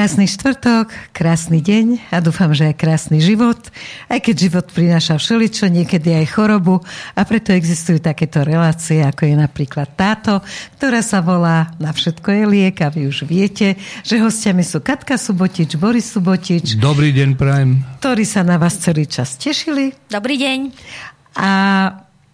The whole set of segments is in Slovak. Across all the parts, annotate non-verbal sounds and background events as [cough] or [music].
Krásny štvrtok, krásny deň a dúfam, že aj krásny život. Aj keď život prináša všeličo, niekedy aj chorobu a preto existujú takéto relácie, ako je napríklad táto, ktorá sa volá Na všetko je liek a vy už viete, že hostiami sú Katka Subotič, Boris Subotič. Dobrý deň, Prajem. Ktorí sa na vás celý čas tešili. Dobrý deň. A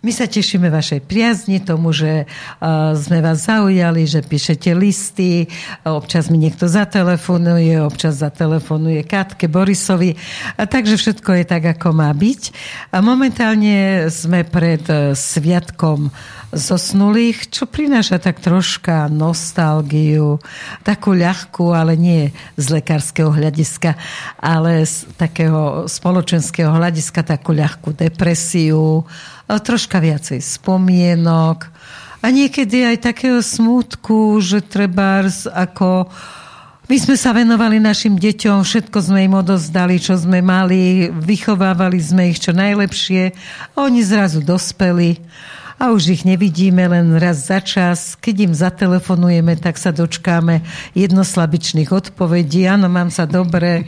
my sa tešíme vašej priazni, tomu, že uh, sme vás zaujali, že píšete listy, občas mi niekto zatelefonuje, občas zatelefonuje Katke, Borisovi. Takže všetko je tak, ako má byť. A momentálne sme pred uh, sviatkom zosnulých, čo prináša tak troška nostalgiu, takú ľahkú, ale nie z lekárskeho hľadiska, ale z takého spoločenského hľadiska takú ľahkú depresiu, troška viacej spomienok. A niekedy aj takého smútku, že treba ako my sme sa venovali našim deťom, všetko sme im odozdali, čo sme mali, vychovávali sme ich čo najlepšie. Oni zrazu dospeli a už ich nevidíme len raz za čas. Keď im zatelefonujeme, tak sa dočkáme jednoslabičných odpovedí. Áno, mám sa dobre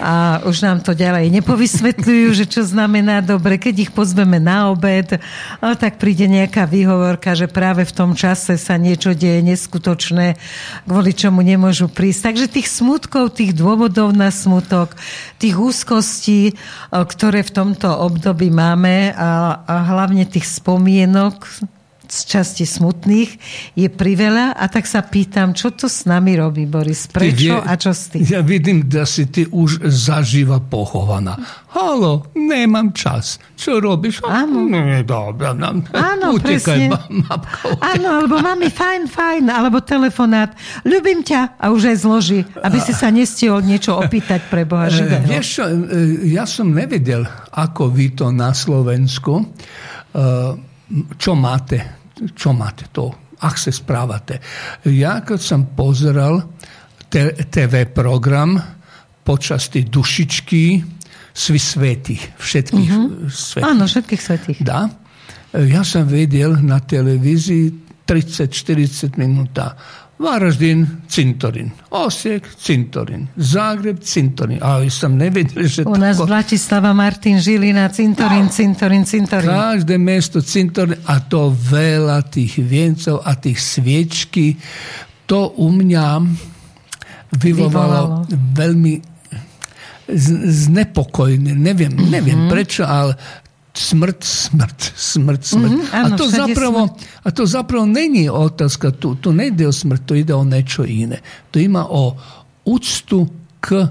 a už nám to ďalej nepovysvetľujú, že čo znamená dobre. Keď ich pozveme na obed, tak príde nejaká výhovorka, že práve v tom čase sa niečo deje neskutočné, kvôli čomu nemôžu prísť. Takže tých smutkov, tých dôvodov na smutok, tých úzkostí, ktoré v tomto období máme a, a hlavne tých spomienok, spomienok z časti smutných je priveľa a tak sa pýtam, čo to s nami robí, Boris? Prečo a čo s tým? Ja vidím, da si ty už zaživa pochovaná. Halo, nemám čas. Čo robíš? Áno. Nie, dobra, no, Áno, utekaj, presne. babko. Áno, alebo mami, fajn, fajn, alebo telefonát. Ľubím ťa a už aj zloží, aby si sa nestihol niečo opýtať pre Boha živého. Vieš čo, e, ja som nevedel, ako vy to na Slovensku e, čo máte, čo máte to, ak sa správate. Ja keď som pozeral TV program počas tých dušičky svi svetých, všetkých Mhm. svetých. Áno, všetkých svetých. Da. Ja som vedel na televízii 30-40 minúta Varaždin, Cintorin. Osijek, Cintorin. Zagreb, Cintorin. Ali sam nevedel, že U nás Vlatislava Martin Žilina, Cintorín, Cintorín, Cintorín. Každé mesto Cintorín a to veľa tých viencov a tých sviečky. To u mňa vyvolalo, veľmi z- znepokojné. Neviem, neviem Mhm. prečo, ale smrt, smrt, smrt, smrt. Mhm, áno, a, to zapravo, a to zapravo není otázka, tu, tu ne ide o smrt, to ide o nečo ine. To ima o úctu k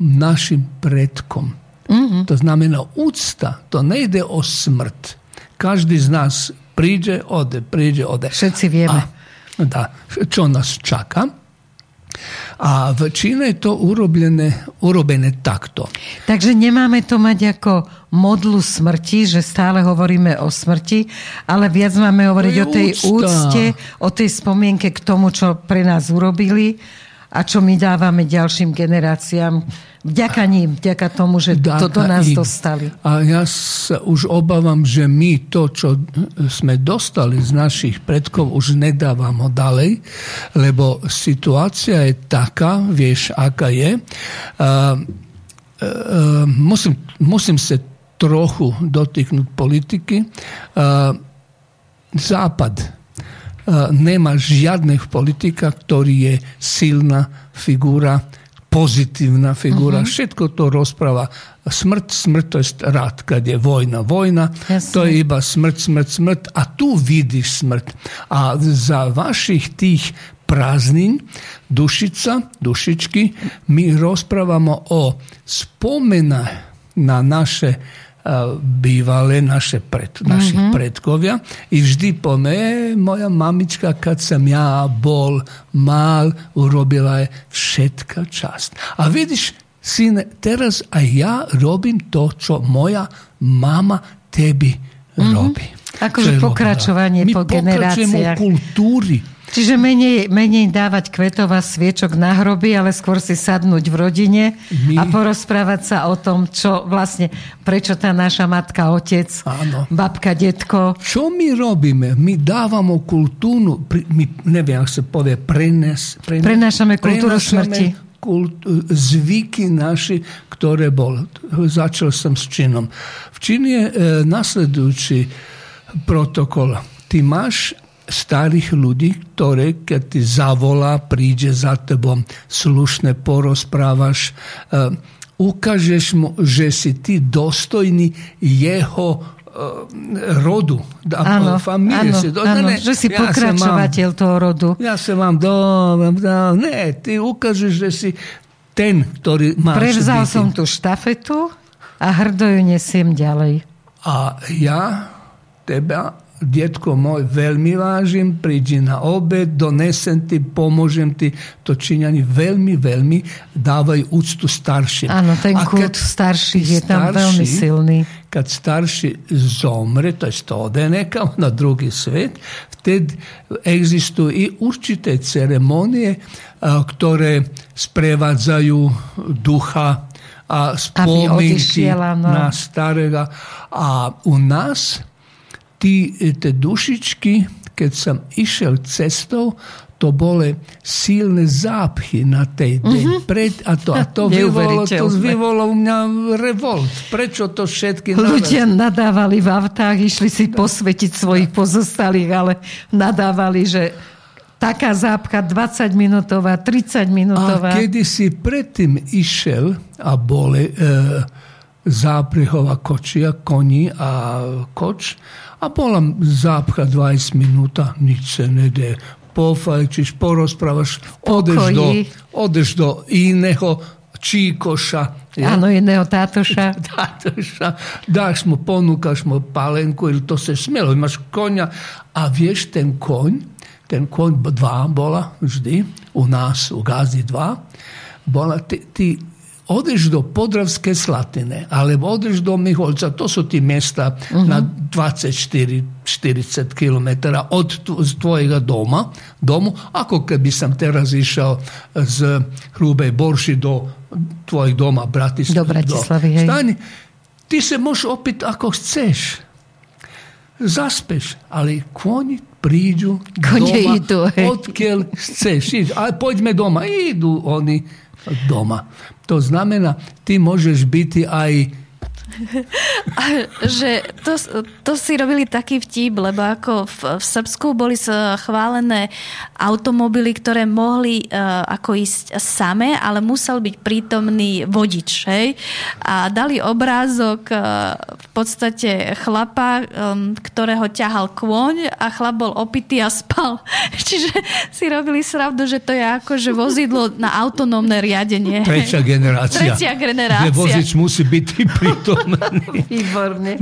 našim predkom. Mhm. To znamená úcta, to ne ide o smrt. Každý z nás príde, ode, príde, ode. Všetci vieme. A, da, čo nás čaka. A v Číne je to urobené, urobené takto. Takže nemáme to mať ako modlu smrti, že stále hovoríme o smrti, ale viac máme hovoriť o tej úcta. úcte, o tej spomienke k tomu, čo pre nás urobili a čo my dávame ďalším generáciám. Vďaka ním, vďaka tomu, že to do Dáka nás im. dostali. A ja sa už obávam, že my to, čo sme dostali z našich predkov, už nedávamo ďalej, lebo situácia je taká, vieš, aká je. E, e, musím, musím sa trochu dotýknuť politiky. A, Západ e, nema žiadnych politika, ktorý je silná figura, pozitívna figura. Všetko to rozpráva. Smrt, smrt, to je rad, kad je vojna, vojna. Jasne. To je iba smrt, smrt, smrt. A tu vidiš smrt. A za vaših tih praznin, dušica, dušički, mi rozprávamo o spomena na naše a, bývalé naše pred, našich predkovia i vždy pome, e, moja mamička kad sam ja bol mal, urobila je všetka čast. A vidiš, sine, teraz aj ja robim to, čo moja mama tebi robi. Akože Čo je robila. pokračovanie My po pokračujemo generáciách. u. Čiže menej, menej dávať kvetov a sviečok na hroby, ale skôr si sadnúť v rodine My- a porozprávať sa o tom, čo vlastne, prečo tá naša matka, otec, Áno. babka, detko, Čo mi robíme? Mi dávamo kultúru, mi, neviem, ako sa povie, prenes, prenes, Prenášame kultúru prenášame smrti. kult, zvyky naši, ktoré bol. Začal som s činom. V čin je e, nasledujúci protokol. Ty máš starých ľudí, ktoré keď ti zavolá, príde za tebou, slušne porozprávaš, e, ukážeš mu, že si ty dostojný jeho Eh, rodu. Áno, áno, si, do, áno ne, že si ja pokračovateľ mám, toho rodu. Ja sa mám do, do... Ne, ty ukážeš, že si ten, ktorý máš Prevzal byť. som tú štafetu a hrdo ju nesiem ďalej. A ja teba djetko moj, veľmi vážim, prídi na obed, donesem ti, pomôžem ti, to činjani veľmi, veľmi dávajú úctu starším. Áno, ten kult starších je tam starší, veľmi silný. Kad starší zomre, to je ode nekam [laughs] na drugi svet, vtedy existujú i určité ceremonije ktoré sprevádzajú ducha a spomienky no. na starega. A u nás tí, tie dušičky, keď som išiel cestou, to boli silné zápchy na tej deň. Mm-hmm. Pred, a to, a to, [laughs] vyvolalo, to vyvolalo u mňa revolt. Prečo to všetky Ľudia naraz... nadávali v autách, išli si posvetiť svojich pozostalých, ale nadávali, že taká zápcha 20 minútová, 30 minútová. A kedy si predtým išiel a boli e, záprihova kočia, koni a koč, a bola zápcha 20 minúta, nič sa nedé. Pofajčiš, porozprávaš, odeš do, odeš do iného číkoša. Áno, iného tátoša. [laughs] tátoša. Dáš mu, ponúkaš mu palenku, to se smelo. Máš konia a vieš, ten koň, ten koň dva bola vždy, u nás, u Gazi dva, bola, ty, ty odeš do Podravske Slatine, alebo odeš do Miholca, to su ti mjesta uh-huh. na 24-40 km od tvojega doma, domu. Ako bi sam teraz išao z Hrube Borši do tvojeg doma, Bratislav, do Bratislavi, do stani, ti se možeš opet ako chceš. Zaspeš, ali konji priđu Konje doma, idu. odkiel chceš. Ali poďme doma. Idu oni doma. To znamená, ty môžeš byť aj že to, to si robili taký vtip, lebo ako v, v Srbsku boli chválené automobily, ktoré mohli uh, ako ísť same, ale musel byť prítomný vodič. Hej? A dali obrázok uh, podstate chlapa, um, ktorého ťahal kôň a chlap bol opitý a spal. [laughs] Čiže si robili sravdu, že to je ako že vozidlo na autonómne riadenie. Tretia generácia. Tretia generácia. Že vozič musí byť prítomný [laughs] Výborne.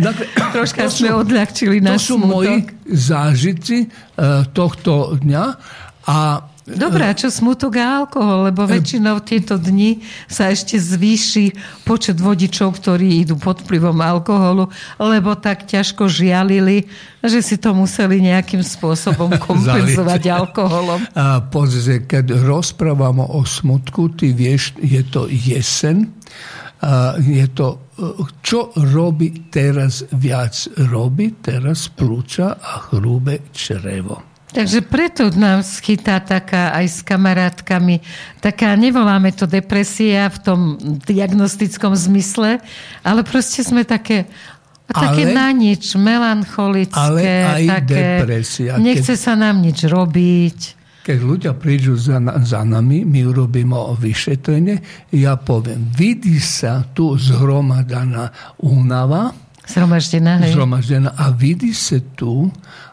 Troška sme odľahčili na To sú moji zážitci uh, tohto dňa a Dobre, a čo smutok a alkohol? Lebo väčšinou tieto dni sa ešte zvýši počet vodičov, ktorí idú pod vplyvom alkoholu, lebo tak ťažko žialili, že si to museli nejakým spôsobom [laughs] kompenzovať alkoholom. A pozri, keď rozprávame o smutku, ty vieš, je to jesen, je to, čo robí teraz viac? Robí teraz plúča a hrubé črevo. Takže preto nám schytá taká aj s kamarátkami, taká, nevoláme to depresia v tom diagnostickom zmysle, ale proste sme také, také ale, na nič, melancholické. Ale aj také, depresia. Nechce keď... sa nám nič robiť. Keď ľudia prídu za, za nami, my urobíme vyšetrenie, ja poviem, vidí sa tu zhromadaná únava, zhromaždená, hej. zhromaždená a vidí sa tu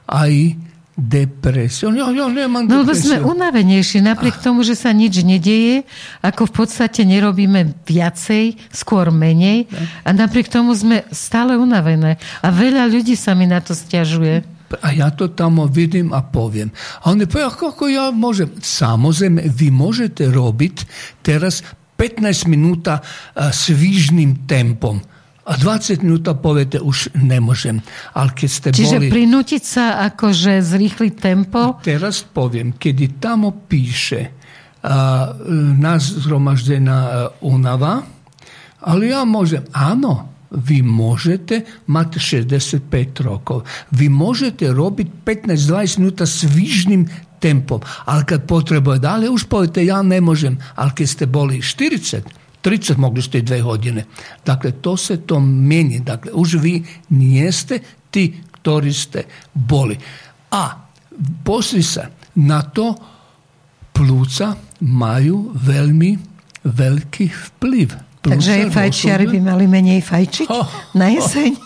aj depresia. Ja, ja nemám no, lebo sme unavenejší, napriek tomu, že sa nič nedieje, ako v podstate nerobíme viacej, skôr menej a napriek tomu sme stále unavené. A veľa ľudí sa mi na to stiažuje. A ja to tamo vidim, a poviem. A oni povie, kako ja môžem? Samozrejme, vy môžete robiť teraz 15 minúta svižným tempom. A 20 minút poviete, už nemôžem. Ale keď ste Čiže boli... prinútiť sa akože zrýchliť tempo? Teraz poviem, kedy tam píše uh, nás zhromaždená uh, únava, ale ja môžem, áno, vi možete mati 65 rokov. Vi možete robiti 15-20 minuta svižnim tempom, ali kad potrebuje dalje, už povete ja ne možem, ali kad ste boli 40, 30 mogli ste i dve godine. Dakle, to se to meni. Dakle, už vi nijeste ti ktori ste boli. A poslije na to pluca maju veľmi veľký vplyv. Takže aj fajčiari by mali menej fajčiť oh, na jeseň?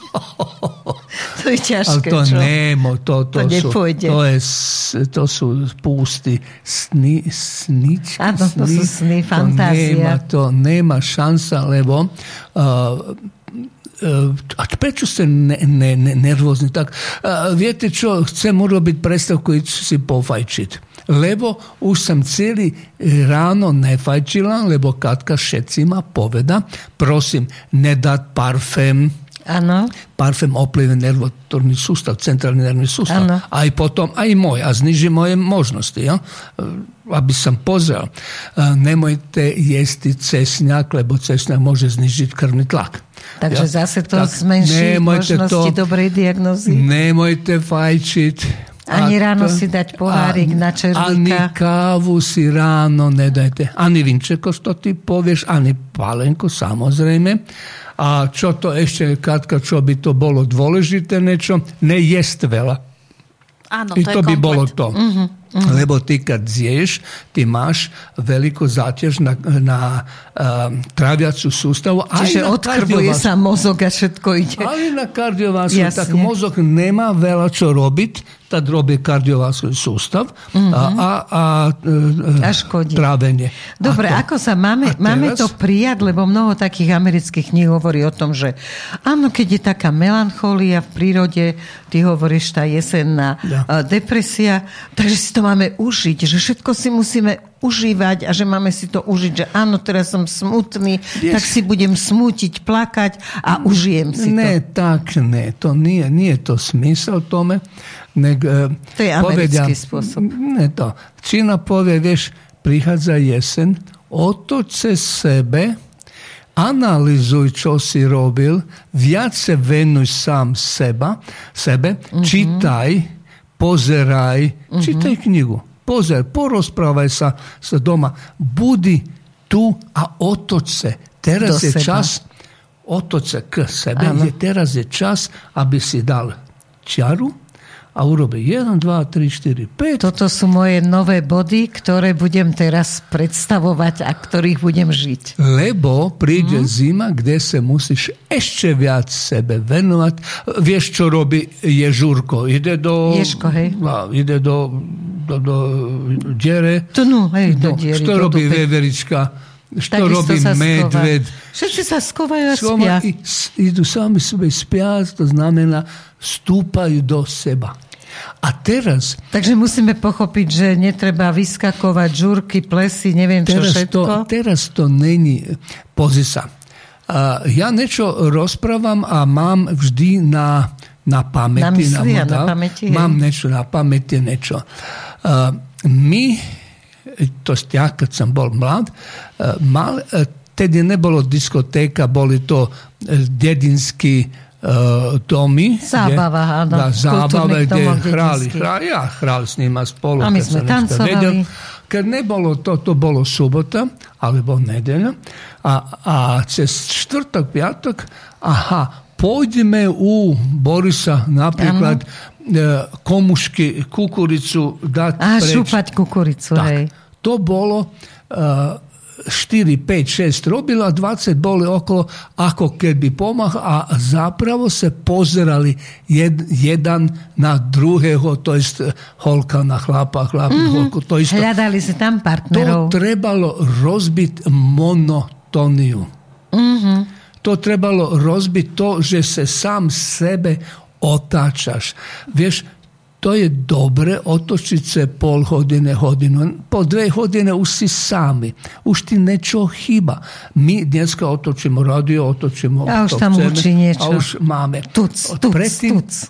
[laughs] to je ťažké, Ale to čo? nemo, to, to, To sú, nepôjde. to, je, to sú pústy sny, sničky. Áno, to sú sny, To fantázia. nema, to nema šansa, lebo uh, a prečo ste ne, ne, ne, nervózni? Tak, uh, viete čo, chcem urobiť predstavku i si pofajčiť. Lebo už sam cijeli ráno nefajčila, lebo Katka šecima poveda, prosim, ne dat parfem, Áno. parfem oplive nervotorni sustav, centralni nervni sustav, Áno. a i potom, a i moj, a zniži moje možnosti, ja? aby sam pozrel. E, Nemojte jesti cesnjak, lebo cesnjak može znižiti krvni tlak. Takže Ja? zase to Tak, zmenší nemojte možnosti to- dobrej diagnozy. Nemojte fajčiť. Ani ráno to- si dať pohárik a- na červíka. Ani kávu si ráno nedajte. Ani vinčeko, što ti povieš, ani palenku, samozrejme. A čo to ešte, Katka, čo by to bolo dôležité niečo? Ne jest veľa. Áno, I to, to je by komplet. bolo to. Lebo ty kad zješ, ty máš veľkú záťaž na, na uh, traviacu sústavu. aj Čiže kardiovas- sa mozog a všetko ide. ali na kardiovaskulárny, Jasne. tak mozog nemá veľa čo robiť, tad robí kardiovaskulárny sústav a, a, a, A škodí. trávenie. Dobre, A ako sa máme, máme to prijať, lebo mnoho takých amerických kníh hovorí o tom, že áno, keď je taká melancholia v prírode, ty hovoríš tá jesenná Ja. ja. depresia, takže si to máme užiť, že všetko si musíme užívať a že máme si to užiť, že áno, teraz som smutný, Vieš- tak si budem smútiť, plakať a užijem si Ne, to. tak ne, to nije, nije to smisao tome. Nek, e, To je americký spôsob. Ne to. Čina povie, vieš, prichádza jesen, otoč se sebe, analizuj, čo si robil, viac se venuj sám seba, sebe, Mhm. čitaj, pozeraj, čitaj knjigu, pozeraj, porozprávaj sa, sa doma, budi tu a otoč se. Teraz Do je seba. čas otoč se k sebe, je teraz je čas, aby si dal čiaru a urobi 1, 2, 3, 4, 5, Toto sú moje nové body, ktoré budem teraz predstavovať a ktorých budem žiť. Lebo príde Mhm. zima, kde sa musíš ešte viac sebe venovať. Vieš, čo robí Ježurko? Ide do... Ježko, hej. A, ide do, do, do diere. To no, hej, do No, do robí dupe. veverička? Što sa medved? Všetci sa skovajú a spia. idú sami sebe spiať, to znamená, stúpajú do seba. A teraz Takže musíme pochopiť, že netreba vyskakovať žurky, plesy, neviem čo teraz všetko. to, teraz to není pozisa. Ja niečo rozprávam a mám vždy na, na pamäti. Na mysli na modál. pamäti, hej. Mám niečo na pamäti, niečo. My, to ja kad sam bol mlad, a, mal, a, tedy nebolo diskotéka, boli to e, dedinskí e, domy. Zábava, áno. Da, zábave, kde dedinských. hrali, ja hrali s nima spolu. A my sme tancovali. vedel. Kad ne bolo to, to bolo subota, alebo nedelja, a, a cez čtvrtok, piatok, aha, pojdeme u Borisa napríklad e, komušky, kukuricu dať A preč. šúpať kukuricu, Tak, hej. to bolo uh, 4, 5, 6 robilo a 20 boli okolo ako keby pomah a zapravo se pozerali jed, jedan na druhého, to jest holka na chlapa, chlap na holku, to isto. Hľadali si tam To partnerov. trebalo rozbiť monotóniu. To trebalo rozbiť to, že se sám sebe otáčaš. Vieš, to je dobre otočiť se pol hodine, hodinu. Po dve hodine už si sami. Už ti niečo chýba. My dneska otočimo radio, otočimo A už tam hučí niečo. A už máme. Tuc, tuc, predtým, tuc.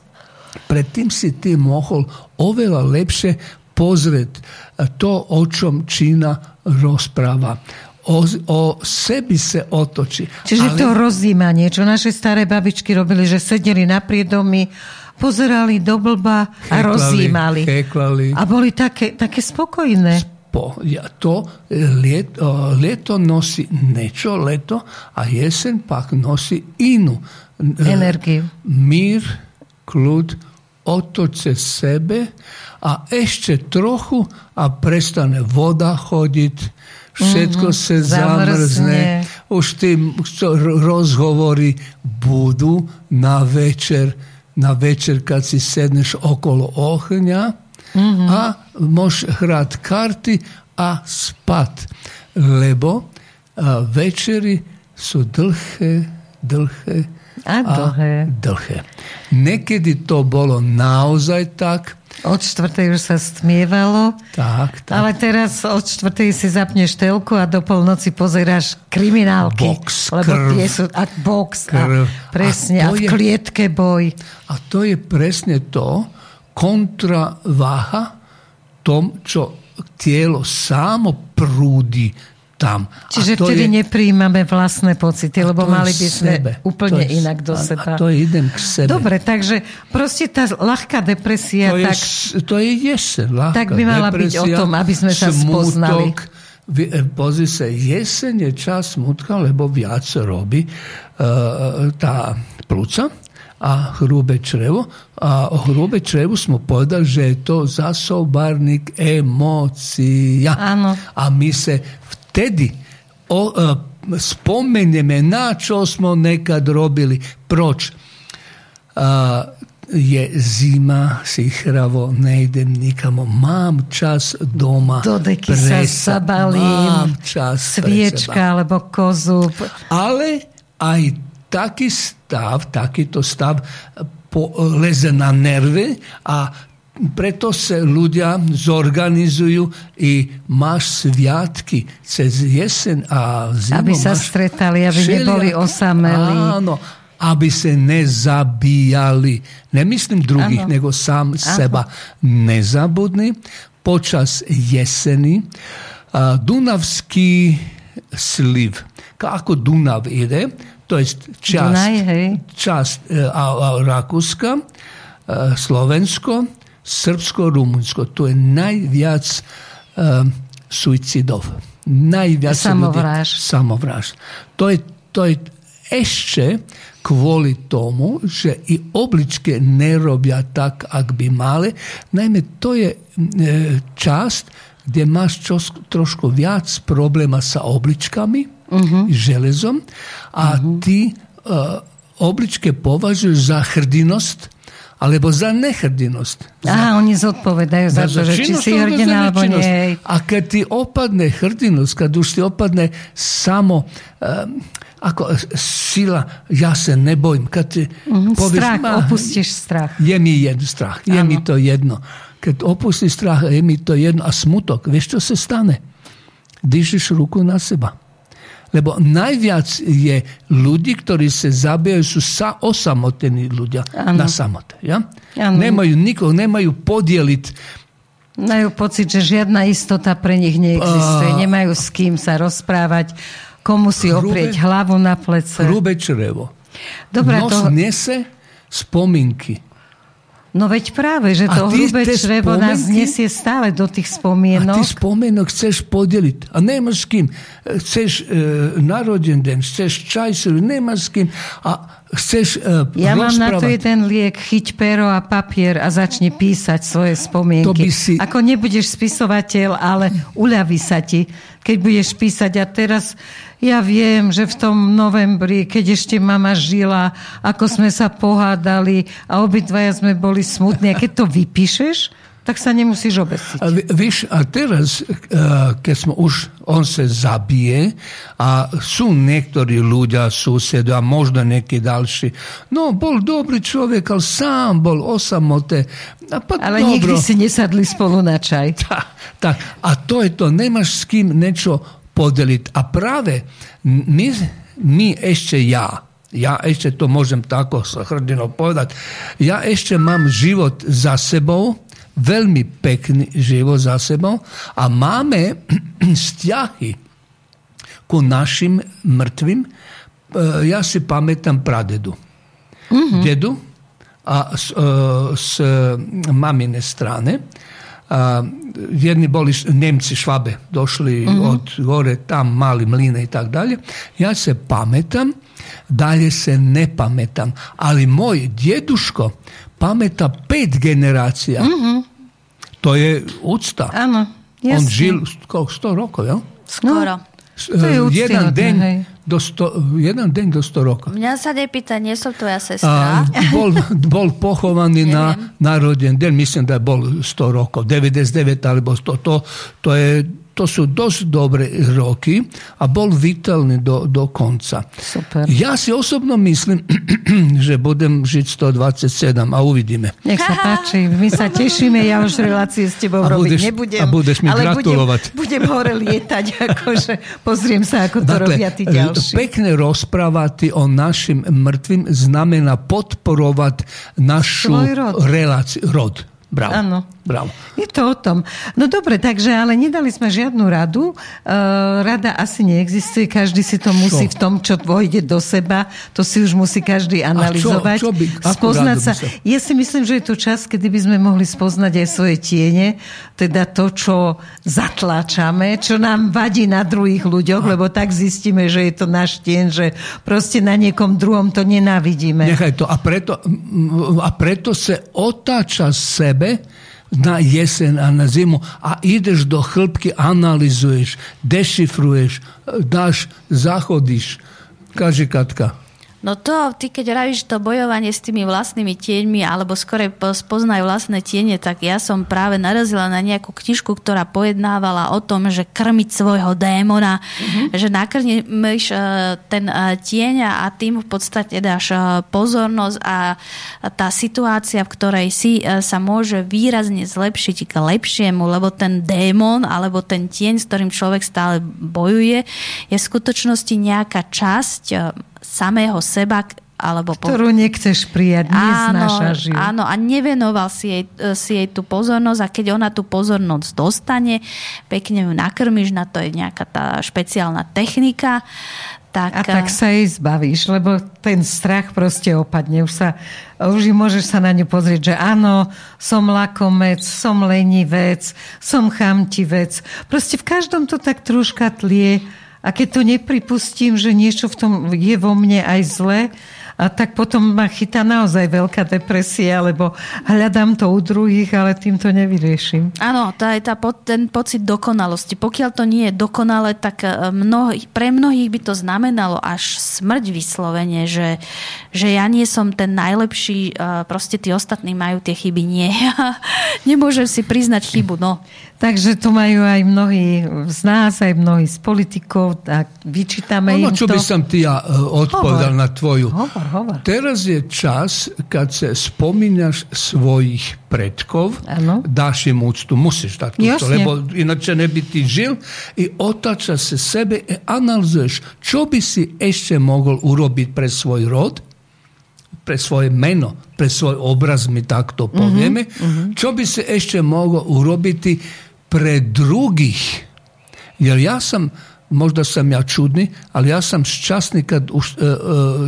predtým si ty mohol oveľa lepšie pozrieť to, o čom Čína rozpráva. o, o sebi se otočí. Čiže Ale... to rozímanie, čo naše staré babičky robili, že sedeli na priedomi, pozerali do blba a rozímali. Heklali. A boli také, také spokojné. Po, ja, to ljeto, ljeto nosi nečo leto, a jesen pak nosi inu. Energiju. Mir, klud, otoče sebe, a ešte trochu a prestane voda chodiť, všetko mm-hmm, se zamrzne, už tí rozhovory budú na večer, na večer, kad si sedneš okolo ohňa mm-hmm. a môžeš hrať karty a spat. Lebo a večery sú dlhé, dlhé a dlhé. A dlhé. Nekedy to bolo naozaj tak, od čtvrtej už sa stmievalo. Tak, tak. Ale teraz od čtvrtej si zapneš telku a do polnoci pozeráš kriminálky. Box, lebo krv. Tie sú, a box. Krv. A presne. A, a v je, klietke boj. A to je presne to, kontraváha tom, čo telo samo prúdi tam. Čiže vtedy je, nepríjmame vlastné pocity, lebo mali by sme sebe. úplne je, inak do a, seba. A to idem k sebe. Dobre, takže proste tá ľahká depresia... To tak, je, to je jesen, ľahká Tak by mala depresia, byť o tom, aby sme sa spoznali. E, pozri sa, jesen je čas smutka, lebo viac robí uh, tá plúca a hrubé črevo. A o hrubé črevu smo povedali, že je to zasobarnik emocija. Áno. A my se vtedy o, uh, spomeneme na čo smo nekad robili. Proč? Uh, je zima, si hravo, ne idem nikamo, mám čas doma. Do deky sa zabalím, sviečka alebo kozu. Ale aj taký stav, takýto stav leze na nervy a preto se ľudia zorganizujú i máš sviatky cez jesen a zimu. Aby sa stretali, aby všeliak, neboli osamelí. Áno, aby sa nezabíjali. Nemyslím druhých, ano. nego sám Aha. seba. Nezabudni počas jeseni a, Dunavský sliv. Ako Dunav ide, to je časť, Dunaj, časť a, a, Rakúska, a, Slovensko, Srbsko, Rumunsko. To je najviac uh, suicidov. Najviac samovráž. Ľudí, samovráž. To je, to je ešte kvôli tomu, že i obličke nerobia tak, ak by mali. Najmä to je e, časť, kde máš čo, trošku viac probléma sa obličkami, uh-huh. železom a uh-huh. ty e, obličke považuješ za hrdinosť alebo za nehrdinosť. Aha, oni zodpovedajú za, za to, že či si hrdina alebo nie. A keď ti opadne hrdinosť, keď už ti opadne samo um, ako sila, ja sa nebojím. Keď ti mm, strach, ma, opustíš strach. Je mi jedno strach, je ano. mi to jedno. Keď opustíš strach, je mi to jedno. A smutok, vieš, čo sa stane? Díšiš ruku na seba. Lebo najviac je ľudí, ktorí sa zabijajú, sú sa osamotení ľudia ano. na samote. Ja? Nemajú nikoho, nemajú podieliť Majú pocit, že žiadna istota pre nich neexistuje. Nemajú s kým sa rozprávať, komu si hrube, oprieť hlavu na plece. Hrubé črevo. Dobre, Nos to... nese spomienky. No veď práve, že to hrubé črevo nás nesie stále do tých spomienok. A ty spomienok chceš podeliť. A nemáš s kým. Chceš e, naroden den, chceš čaj, nemáš s kým. A chceš e, Ja mám na to jeden liek, chyť pero a papier a začni písať svoje spomienky. Si... Ako nebudeš spisovateľ, ale uľaví sa ti, keď budeš písať. A teraz ja viem, že v tom novembri, keď ešte mama žila, ako sme sa pohádali a obidvaja sme boli smutní. A keď to vypíšeš, tak sa nemusíš obesiť. A, víš, a teraz, e, keď sme už, on sa zabije a sú niektorí ľudia, susedy a možno nejakí ďalší. No, bol dobrý človek, ale sám bol osamote. A ale dobro. nikdy si nesadli spolu na čaj. [laughs] Tak, tak. A to je to, nemáš s kým niečo podeliť. A práve my, my ešte ja, ja ešte to môžem tako hrdino povedať, ja ešte mám život za sebou, veľmi pekný život za sebou a máme [clears throat] vzťahy, ku našim mrtvim, e, ja si pametam pradedu. mm Dedu, a s, e, s mamine strane, a, jedni boli Nemci švabe, došli Mhm. od gore tam mali mline i tak dalje. Ja se pametam, dalje se ne pametam, ali moj djeduško pameta pet generacija. Mhm. To je ucta. Áno, On žil koliko, 100 rokov, jel? Skoro. S- To je e, jedan úctyhodné, deň hej. do 100, jeden deň do 100 rokov. Mňa sa nepýta, nie som tvoja A, sestra. bol, [laughs] bol pochovaný na naroden deň, myslím, da je bol 100 rokov, 99 alebo 100, to, to, je, to sú dosť dobré roky a bol vitalný do, do konca. Super. Ja si osobno myslím, [clears throat] že budem žiť 127 a uvidíme. Nech sa páči, my sa tešíme, ja už relácie s tebou A robiť budeš- nebudem. a budeš mi ale gratulovať. Budem, budem hore lietať, [laughs] akože pozriem sa, ako to robia tí ďalší. pekne rozprávať o našim mŕtvým znamená podporovať našu reláciu, rod. Bravo. Áno. Bravo. Je to o tom. No dobre, takže ale nedali sme žiadnu radu. Uh, rada asi neexistuje, každý si to musí v tom, čo vojde do seba, to si už musí každý analyzovať. čo by- akú spoznať sa. by sa- Ja si myslím, že je to čas, kedy by sme mohli spoznať aj svoje tiene, teda to, čo zatláčame, čo nám vadí na druhých ľuďoch, lebo tak zistíme, že je to náš tien, že proste na niekom druhom to nenávidíme. Nechaj to. A preto, a preto se otáča sebe na jesen a na zimu a ideš do hĺbky, analizuješ, dešifruješ, dáš, zachodíš. Kaži Katka. No to, ty keď ravíš to bojovanie s tými vlastnými tieňmi, alebo skore spoznaj vlastné tiene, tak ja som práve narazila na nejakú knižku, ktorá pojednávala o tom, že krmiť svojho démona, že nakrmíš eh, ten eh, tieň a tým v podstate dáš eh, pozornosť a tá situácia, v ktorej si sa môže výrazne zlepšiť k lepšiemu, lebo ten démon alebo ten tieň, s ktorým človek stále bojuje, je v skutočnosti nejaká časť samého seba, alebo po- Ktorú nechceš prijať, neznášaš ju. áno, a nevenoval si jej, e, si jej tú pozornosť a keď ona tú pozornosť dostane, pekne ju nakrmiš, na to je nejaká tá špeciálna technika. Tak, A tak sa jej zbavíš, lebo ten strach proste opadne. Už, sa, už môžeš sa na ňu pozrieť, že áno, som lakomec, som lenivec, som chamtivec. Proste v každom to tak troška tlie. A keď to nepripustím, že niečo v tom je vo mne aj zle, a tak potom ma chytá naozaj veľká depresia, lebo hľadám to u druhých, ale tým to nevyriešim. Áno, to je tá, ten pocit dokonalosti. Pokiaľ to nie je dokonale, tak e, mnohí, pre mnohých by to znamenalo až smrť vyslovene, že, že ja nie som ten najlepší, e, proste tí ostatní majú tie chyby. Nie, ja [laughs] nemôžem si priznať chybu. No. Takže to majú aj mnohí z nás, aj mnohí z politikov, tak vyčítame Ono, im čo to. by som ti ja e, odpovedal Hovor. na tvoju. Hovor, hovor. Teraz je čas, kad se spominjaš svojih predkov, Áno. daš im úctu, musíš dať Jasne. lebo inače ne bi ti žil i otača se sebe i analizuješ čo bi si ešte mogol urobiť pre svoj rod, pre svoje meno, pre svoj obraz, mi takto povieme, čo bi se ešte mogol urobiti pre drugih. Jer ja sam, možda sam ja čudni, ali ja sam šťastný kad už, e, e,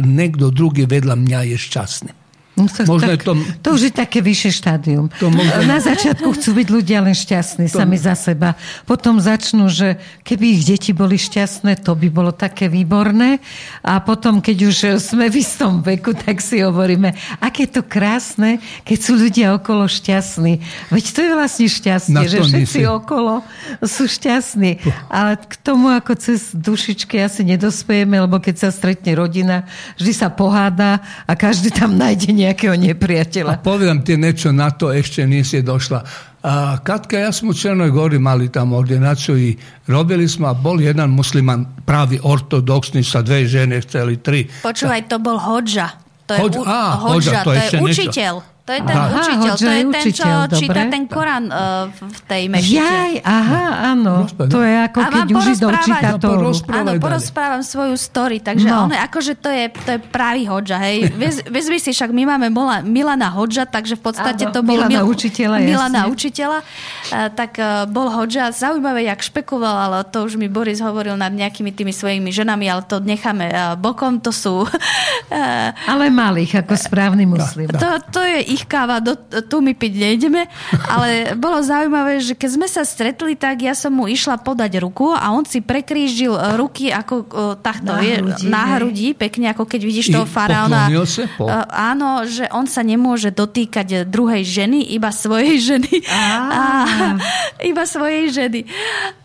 nekdo drugi vedľa mňa je šťastný. No to, Možno tak, je to- to už je také vyššie štádium. To možno- Na začiatku chcú byť ľudia len šťastní sami za seba. Potom začnú, že keby ich deti boli šťastné, to by bolo také výborné. A potom, keď už sme v istom veku, tak si hovoríme, aké to krásne, keď sú ľudia okolo šťastní. Veď to je vlastne šťastie, že to všetci nesi. okolo sú šťastní. Ale k tomu ako cez dušičky asi nedospejeme, lebo keď sa stretne rodina, vždy sa pohádá a každý tam nájde nejakého A nepriateľa. poviem ti niečo, na to ešte nisi došla. A Katka, ja smo u Černoj Gori mali tamo ordinaciju i robili smo, a bol jedan musliman, pravi ortodoksni sa dve žene, chceli tri. Počúvaj, to bol Hodža. To je Hodža, u- á, Hodža, Hodža, to to, je je ešte niečo. To je ten Aha, učiteľ, to je je ten, čo učiteľ, dobre. číta ten Korán uh, v tej mešite. Jaj, aha, áno. Rozprávaj. To je ako A keď už Židov číta No, Tóru. porozprávaj. Áno, porozprávam svoju story, takže No. no. on je, akože to je, to je pravý Hodža, hej. Vez, vezmi si, však my máme Mola, Milana Hodža, takže v podstate Áno, to bol... Milana učiteľa, Milana jasne. učiteľa, uh, tak uh, bol Hodža. Zaujímavé, jak špekuloval, ale to už mi Boris hovoril nad nejakými tými svojimi ženami, ale to necháme uh, bokom, to sú... Uh, [laughs] Ale malých, ako správny muslim. to, to je ich káva, do, tu my piť nejdeme, ale bolo zaujímavé, že keď sme sa stretli, tak ja som mu išla podať ruku a on si prekrížil e, ruky ako e, takto, Na hrudi, na hrudi, pekne ako keď vidíš toho faraóna. po- E, Áno, že on sa nemôže dotýkať druhej ženy, iba svojej ženy. Á. A, [laughs] iba svojej ženy.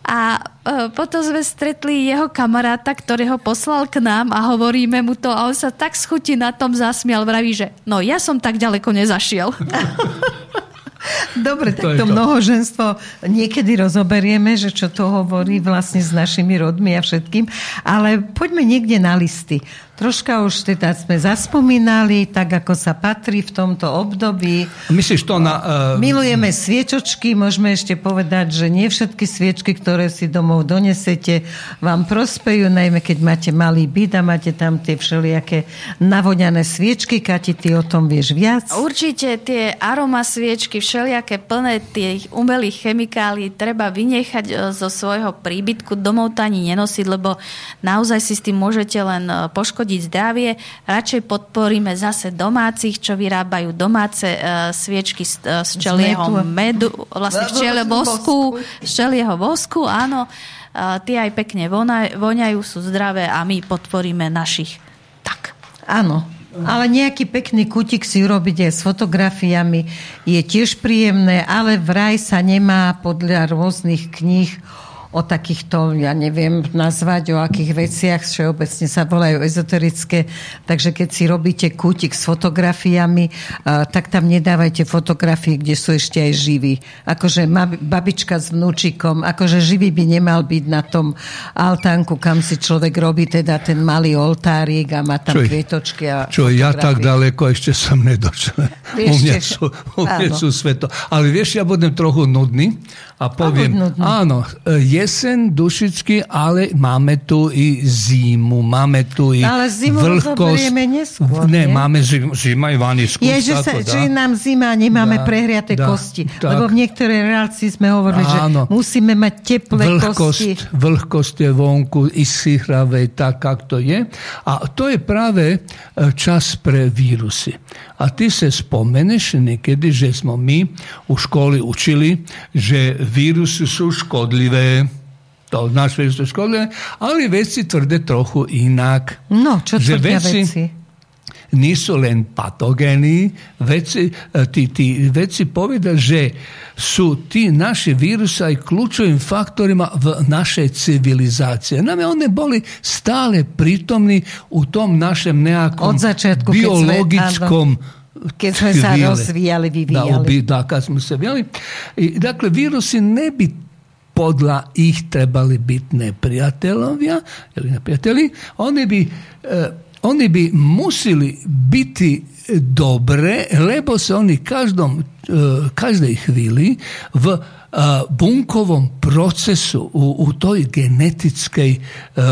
A e, potom sme stretli jeho kamaráta, ktorý ho poslal k nám a hovoríme mu to a on sa tak schutí na tom zasmial, vraví, že no ja som tak ďaleko nezašiel. [laughs] Dobre, tak to to. mnohoženstvo niekedy rozoberieme, že čo to hovorí vlastne s našimi rodmi a všetkým, ale poďme niekde na listy. Troška už teda sme zaspomínali, tak ako sa patrí v tomto období. Myslíš to na... Uh, Milujeme sviečočky, môžeme ešte povedať, že nie všetky sviečky, ktoré si domov donesete, vám prospejú, najmä keď máte malý byt a máte tam tie všelijaké navoňané sviečky. Kati, ty o tom vieš viac? Určite tie aroma sviečky, všelijaké plné tých umelých chemikálií treba vynechať e, zo svojho príbytku, domov to ani nenosiť, lebo naozaj si s tým môžete len e, poškodiť zdravie. Radšej podporíme zase domácich, čo vyrábajú domáce e, sviečky z, e, z čelieho medu. vlastne z [laughs] vosku, z čelieho vosku, áno. E, Tie aj pekne voňajú, sú zdravé a my podporíme našich. Tak. Áno. Ale nejaký pekný kutik si urobiť aj s fotografiami je tiež príjemné, ale vraj sa nemá podľa rôznych kníh o takýchto, ja neviem nazvať, o akých veciach, všeobecne sa volajú ezoterické, takže keď si robíte kútik s fotografiami, a, tak tam nedávajte fotografie, kde sú ešte aj živí. Akože babička s vnúčikom, akože živý by nemal byť na tom altánku, kam si človek robí teda ten malý oltárik a má tam Čo je- kvietočky a Čo ja tak ďaleko ešte som nedošiel. [laughs] U mňa sú, u mňa sú sveto. Ale vieš, ja budem trochu nudný a poviem, nudný. áno, jesen, dušičky, ale máme tu i zimu, máme tu i Ale zimu vlhkosť. neskôr, Ne, nie? máme zimu, zima vani skús, Je, že, sa, ako že nám zima a nemáme Dá, prehriate dá, kosti. tak. Lebo v niektorej relácii sme hovorili, Áno. že musíme mať teplé kosti. Vlhkosť, vlhkosť je vonku i syhravé, tak, jak to je. A to je práve e, čas pre vírusy. A ty se spomeneš niekedy, že smo mi u školi učili, že vírusy sú škodlivé. To znaš, že sú škodlivé, ale veci tvrde trochu inak. No, čo Že veci- veci? nisu len patogeni, već e, ti, ti, već si poveda, že su ti naši virusa i ključovim faktorima v naše civilizacije. Nam one boli stale pritomni u tom našem nejakom začetku, biologičkom kad smo se razvijali, vivijali. Da, da, kad smo se vijali. I, dakle, virusi ne bi podla ih trebali biti neprijateljovja, ili neprijatelji, oni bi e, oni bi musili biti dobre, lebo se oni každom, eh, každej hvili v eh, bunkovom procesu, u, u toj genetickej, eh,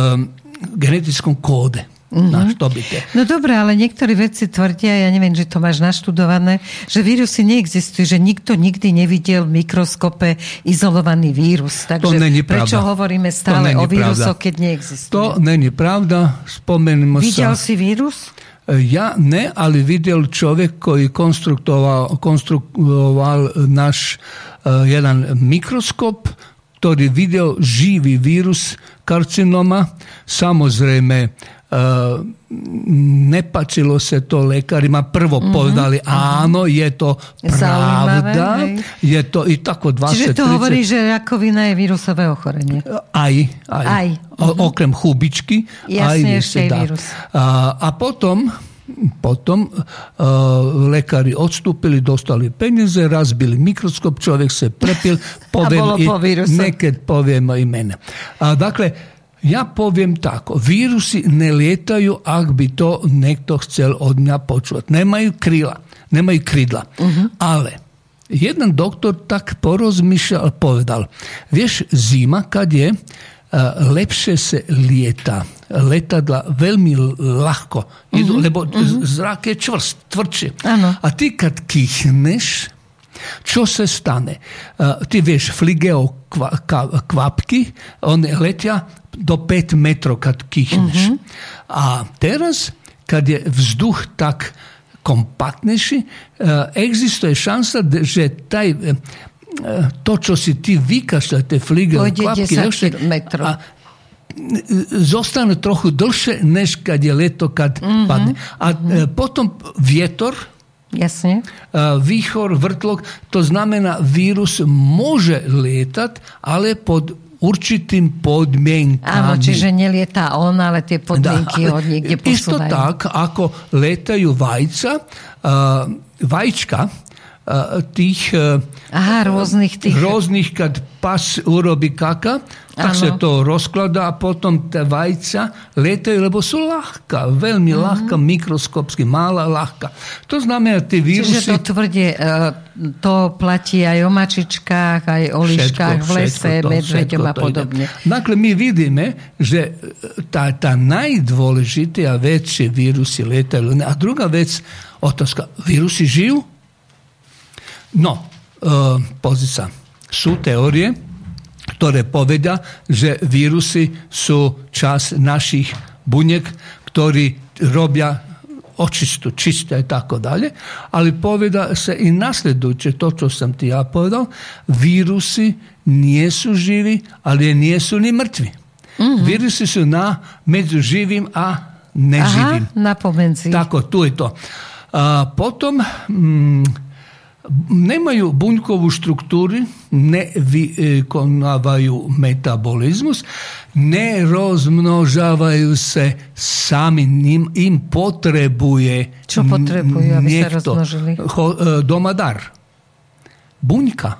genetickom kode. Znaš, to bi te. No dobré, ale niektorí vedci tvrdia, ja neviem, že to máš naštudované, že vírusy neexistujú, že nikto nikdy nevidel v mikroskope izolovaný vírus. Takže není prečo pravda. hovoríme To stále není o vírusoch, keď neexistujú? To není pravda, spomenimo Videl sa. si vírus? Ja ne, ali vidjel čovjek koji konstruktoval, konstruoval naš eh, jedan mikroskop, ktorý vidjel živi virus karcinoma, samozrejme eh, ne pačilo se to lekarima, prvo povedali áno, je to pravda, je to i tako 20 Čiže to 30 hovorí, že rakovina je vírusové ochorenie. Aj, aj. Aj. O, okrem hubičky. Jasne, aj, ešte dá. vírus. A, a potom potom uh, lekári odstúpili, dostali peniaze, razbili mikroskop, človek se prepil, [laughs] poviem i, nekad poviem i mene. A, dakle, Ja poviem tako, virusi ne lijetaju ak bi to nekto chcel od mňa počuti. Nemaju krila, nemaju kridla. Ale jedan doktor tak porozmišljal, povedal, vieš, zima kad je, lepše se lijeta. Letadla veľmi lahko idu, lebo zrak je čvrst, tvrdši. Áno. A ty kad kihneš, čo se stane? Ti vieš, fligeo kva, ka- kvapky, one letia do 5 metrov kad kihneš. A teraz, kad je vzduch tak kompaktnejší, existuje šansa, že taj e, to, čo si Pôjde kvapky, 10 ešte- metrov. a zostane trochu dlhšie, než kad je leto, kad padne. A e, potom vietor, Jasne. e, výchor, vrtlok, to znamená, vírus môže lietať, ale pod určitim podmjenkami. A čiže je leta ona, ale te podmjenke od njih gdje Isto tak, ako letaju vajca, uh, vajčka, tých uh, Aha, rôznych tých... rôznych, kad pas urobí kaka, tak Áno. sa to rozkladá a potom tie vajca letajú, lebo sú ľahká, veľmi Mhm. ľahká, mikroskopsky, malá, ľahká. To znamená, tie vírusy... Čiže to tvrdie, e, to platí aj o mačičkách, aj o liškách v lese, to- medveďom a podobne. Dakle, my vidíme, že tá, tá najdôležitejšia vec, že vírusy lietajú. A druhá vec, otázka, vírusy žijú? No, pozri sa. Sú teórie, ktoré povedia, že vírusy sú čas našich buniek, ktorí robia očistu, čiste i tako dalje, ali poveda se i nasledujuće, to čo sam ti ja povedal, virusi nijesu živi, ali nijesu ni mrtvi. Virusi su na među živim, a neživim. Aha, na pomedzi. Tako, tu je to. A, potom, mm, nemaju bunjkovu strukturu, ne vikonavaju metabolizmus, ne rozmnožavaju se sami, njim, im potrebuje Čo potrebuju, aby se rozmnožili? E, domadar. Bunjka.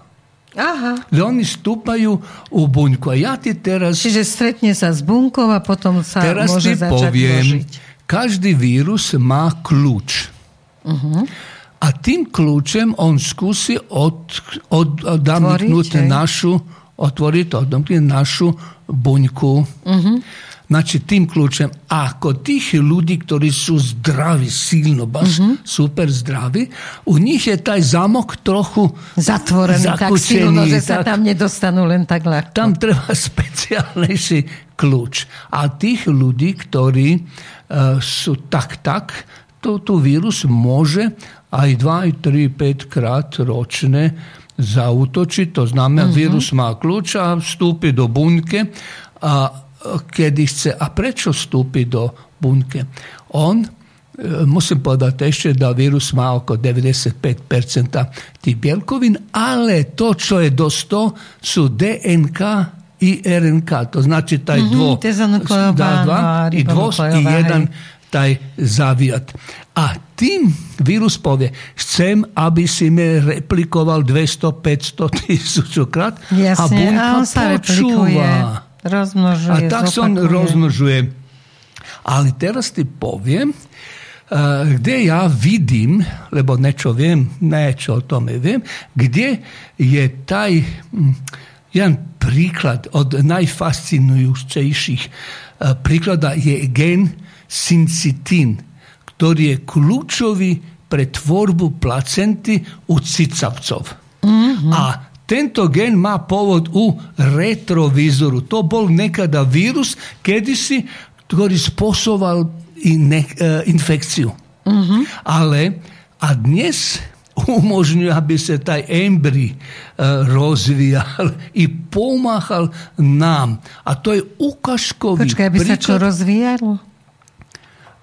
Aha. Oni stupaju u bunjku. A ja ti teraz... Čiže sretnje sa zbunkova, potom sa teraz može začati povijem. Každi virus ma ključ. Uh mhm. -huh. A tým kľúčem on skúsi od, od, odamknúť našu, otvoriť, odamknúť našu buňku. Znači tým kľúčem. Ako tých ľudí, ktorí sú zdraví, silno, baš super zdraví, u njih je taj zamok trochu Zatvorený tak silno, že sa tak- tam nedostanú len tak ľahko. tam treba [laughs] speciálnejší kľúč. A tých ľudí, ktorí e, sú tak, tak, to, tu vírus môže aj 2, 3, 5 krát ročne zautočiť. To znamená, vírus má kľúč a vstúpi do buňke a e, kedy chce. A prečo vstúpi do buňke? On e, musím povedať ešte, da vírus má oko 95% tých bielkovín, ale to, čo je dosť to, sú DNK i RNK. To znači taj dvo, dezanuklejová, da, dva, i dvos i jedan. Taj zavijat. A tým vírus povie, chcem, aby si me replikoval 200, 500 tisícokrát a bunka a on sa počúva. rozmnožuje, A tak zopakuje. rozmnožuje. Ale teraz ti poviem, eh, kde ja vidím, lebo niečo viem, niečo o tome viem, kde je taj hm, jedan príklad od najfascinujúcejších eh, príklada je gen syncitín, ktorý je kľúčový pre tvorbu placenty u cicavcov. A tento gen má pôvod u retrovizoru. To bol nekada vírus, kedysi, ktorý spôsoboval in, e, infekciu. Ale a dnes umožňuje, aby sa taj embry e, rozvíjal i pomáhal nám. A to je ukažkový Počkaj, aby sa čo príklad.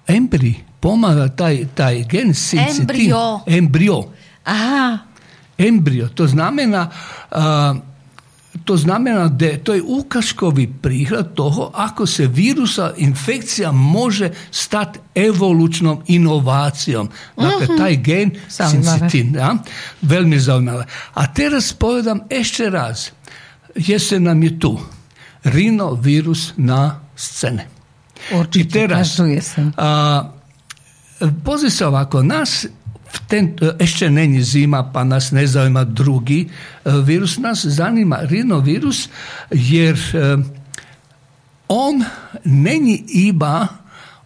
Embry pomáha taj, taj gen syncytin. Embryo. Embryo. Aha, Embryo. To znamená, a, to znamená, da to je ukaškový príklad toho, ako se vírusa infekcija može stati evolučnom inovacijom. Dakle, taj gen syncytin. Ja? Veľmi zaujímavé. A teraz povedam ešte raz. Jesen nam je tu. Rinovírus na scéne. Určite, I teraz, jesen. a, pozri sa ovako, nás v ten, ešte není zima, pa nas ne zaujíma drugi e, virus, nas zanima rinovirus, jer e, on není iba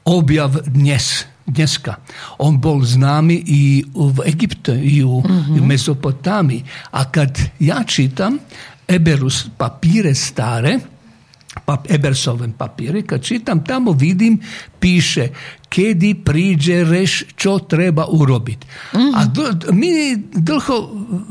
objav dnes, dneska. On bol známy i v Egipte, i u mm-hmm. Mesopotamii. A kad ja čitam Eberus papire stare, pa, Ebersove papire, kad čitam, tamo vidim, piše kedy príde reš, čo treba urobiť. Mm-hmm. A do, my dlho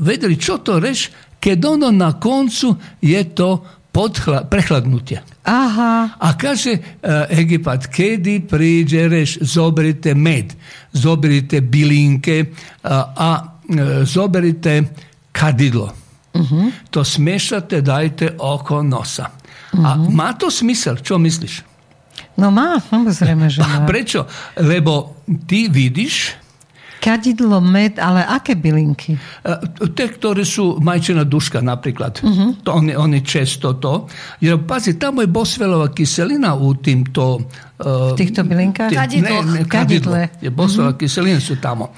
vedeli, čo to reš, keď ono na koncu je to podchla, prechladnutie. Aha. A kaže uh, Egipat, kedy príde reš, zoberite med, zoberite bilinke uh, a uh, zoberite kadidlo. Uh-huh. To smešate, dajte oko nosa. Uh-huh. A má to smysel, čo myslíš? No má, samozrejme, že má. Prečo? Lebo ty vidíš, Kadidlo, med, ale aké bylinky? Te, ktoré sú majčina duška napríklad. Uh-huh. To oni, oni često to. Jer, pazi, tamo je bosvelová kyselina u týmto v týchto bylinkách? Kadidlo. Ne, ne, kadidlo. Je bosvelová mm-hmm. kyselina sú tam.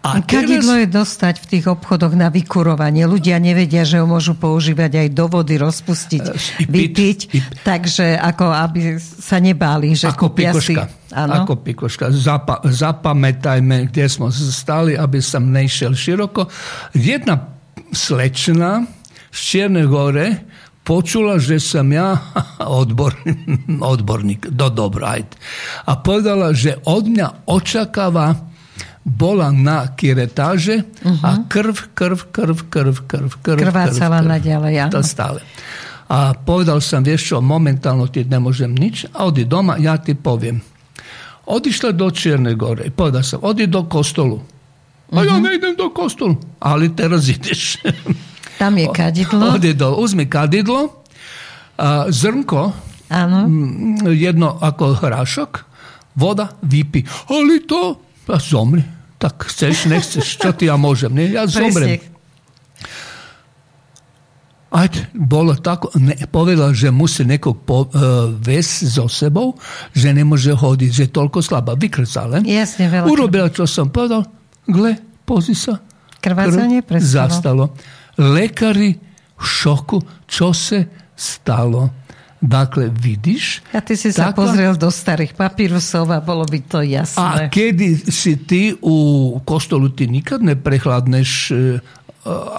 A kadidlo teraz... je dostať v tých obchodoch na vykurovanie. Ľudia nevedia, že ho môžu používať aj do vody, rozpustiť, uh, vypiť. Ip. Takže ako aby sa nebáli, že ako pikoška. Áno. Ako pikoška. Zapa, zapamätajme, kde sme stali, aby som nešiel široko. Jedna slečna z Čierne gore počula, že sam ja [laughs] odbornik, odbornik do dobrajt. A povedala, že od mňa očakáva bola na kiretaže uh-huh. a krv, krv, krv, krv, krv, krv. Krvácala naďalej, To stále. A povedal som, vieš čo, momentálno ti nemôžem nič, a odi doma, ja ti poviem. Odišla do Čierne gore. Povedal som, odi do kostolu. A ja mhm. nejdem do kostolu. Ali teraz ideš. [laughs] Tam je kadidlo. Ode do, uzmi kadidlo, a zrnko, Áno. jedno ako hrášok, voda, vypi. Ale to, a zomri. Tak chceš, nechceš, čo ty ja môžem? Nie? Ja zomrem. Ať bolo tako, ne, povedal, že musí nekog po, uh, ves so sebou, že ne može hoditi, že je. Vykrcala. Jasne, veľa. Urobila, čo som povedal. Gle, pozri sa. Krvácanie Krv zastalo lekari v šoku, čo se stalo. Dakle, vidiš... A ty si sa pozrel do starých papírusov a bolo by to jasné. A kedy si ty u kostolu, ty nikad ne prehľadneš e,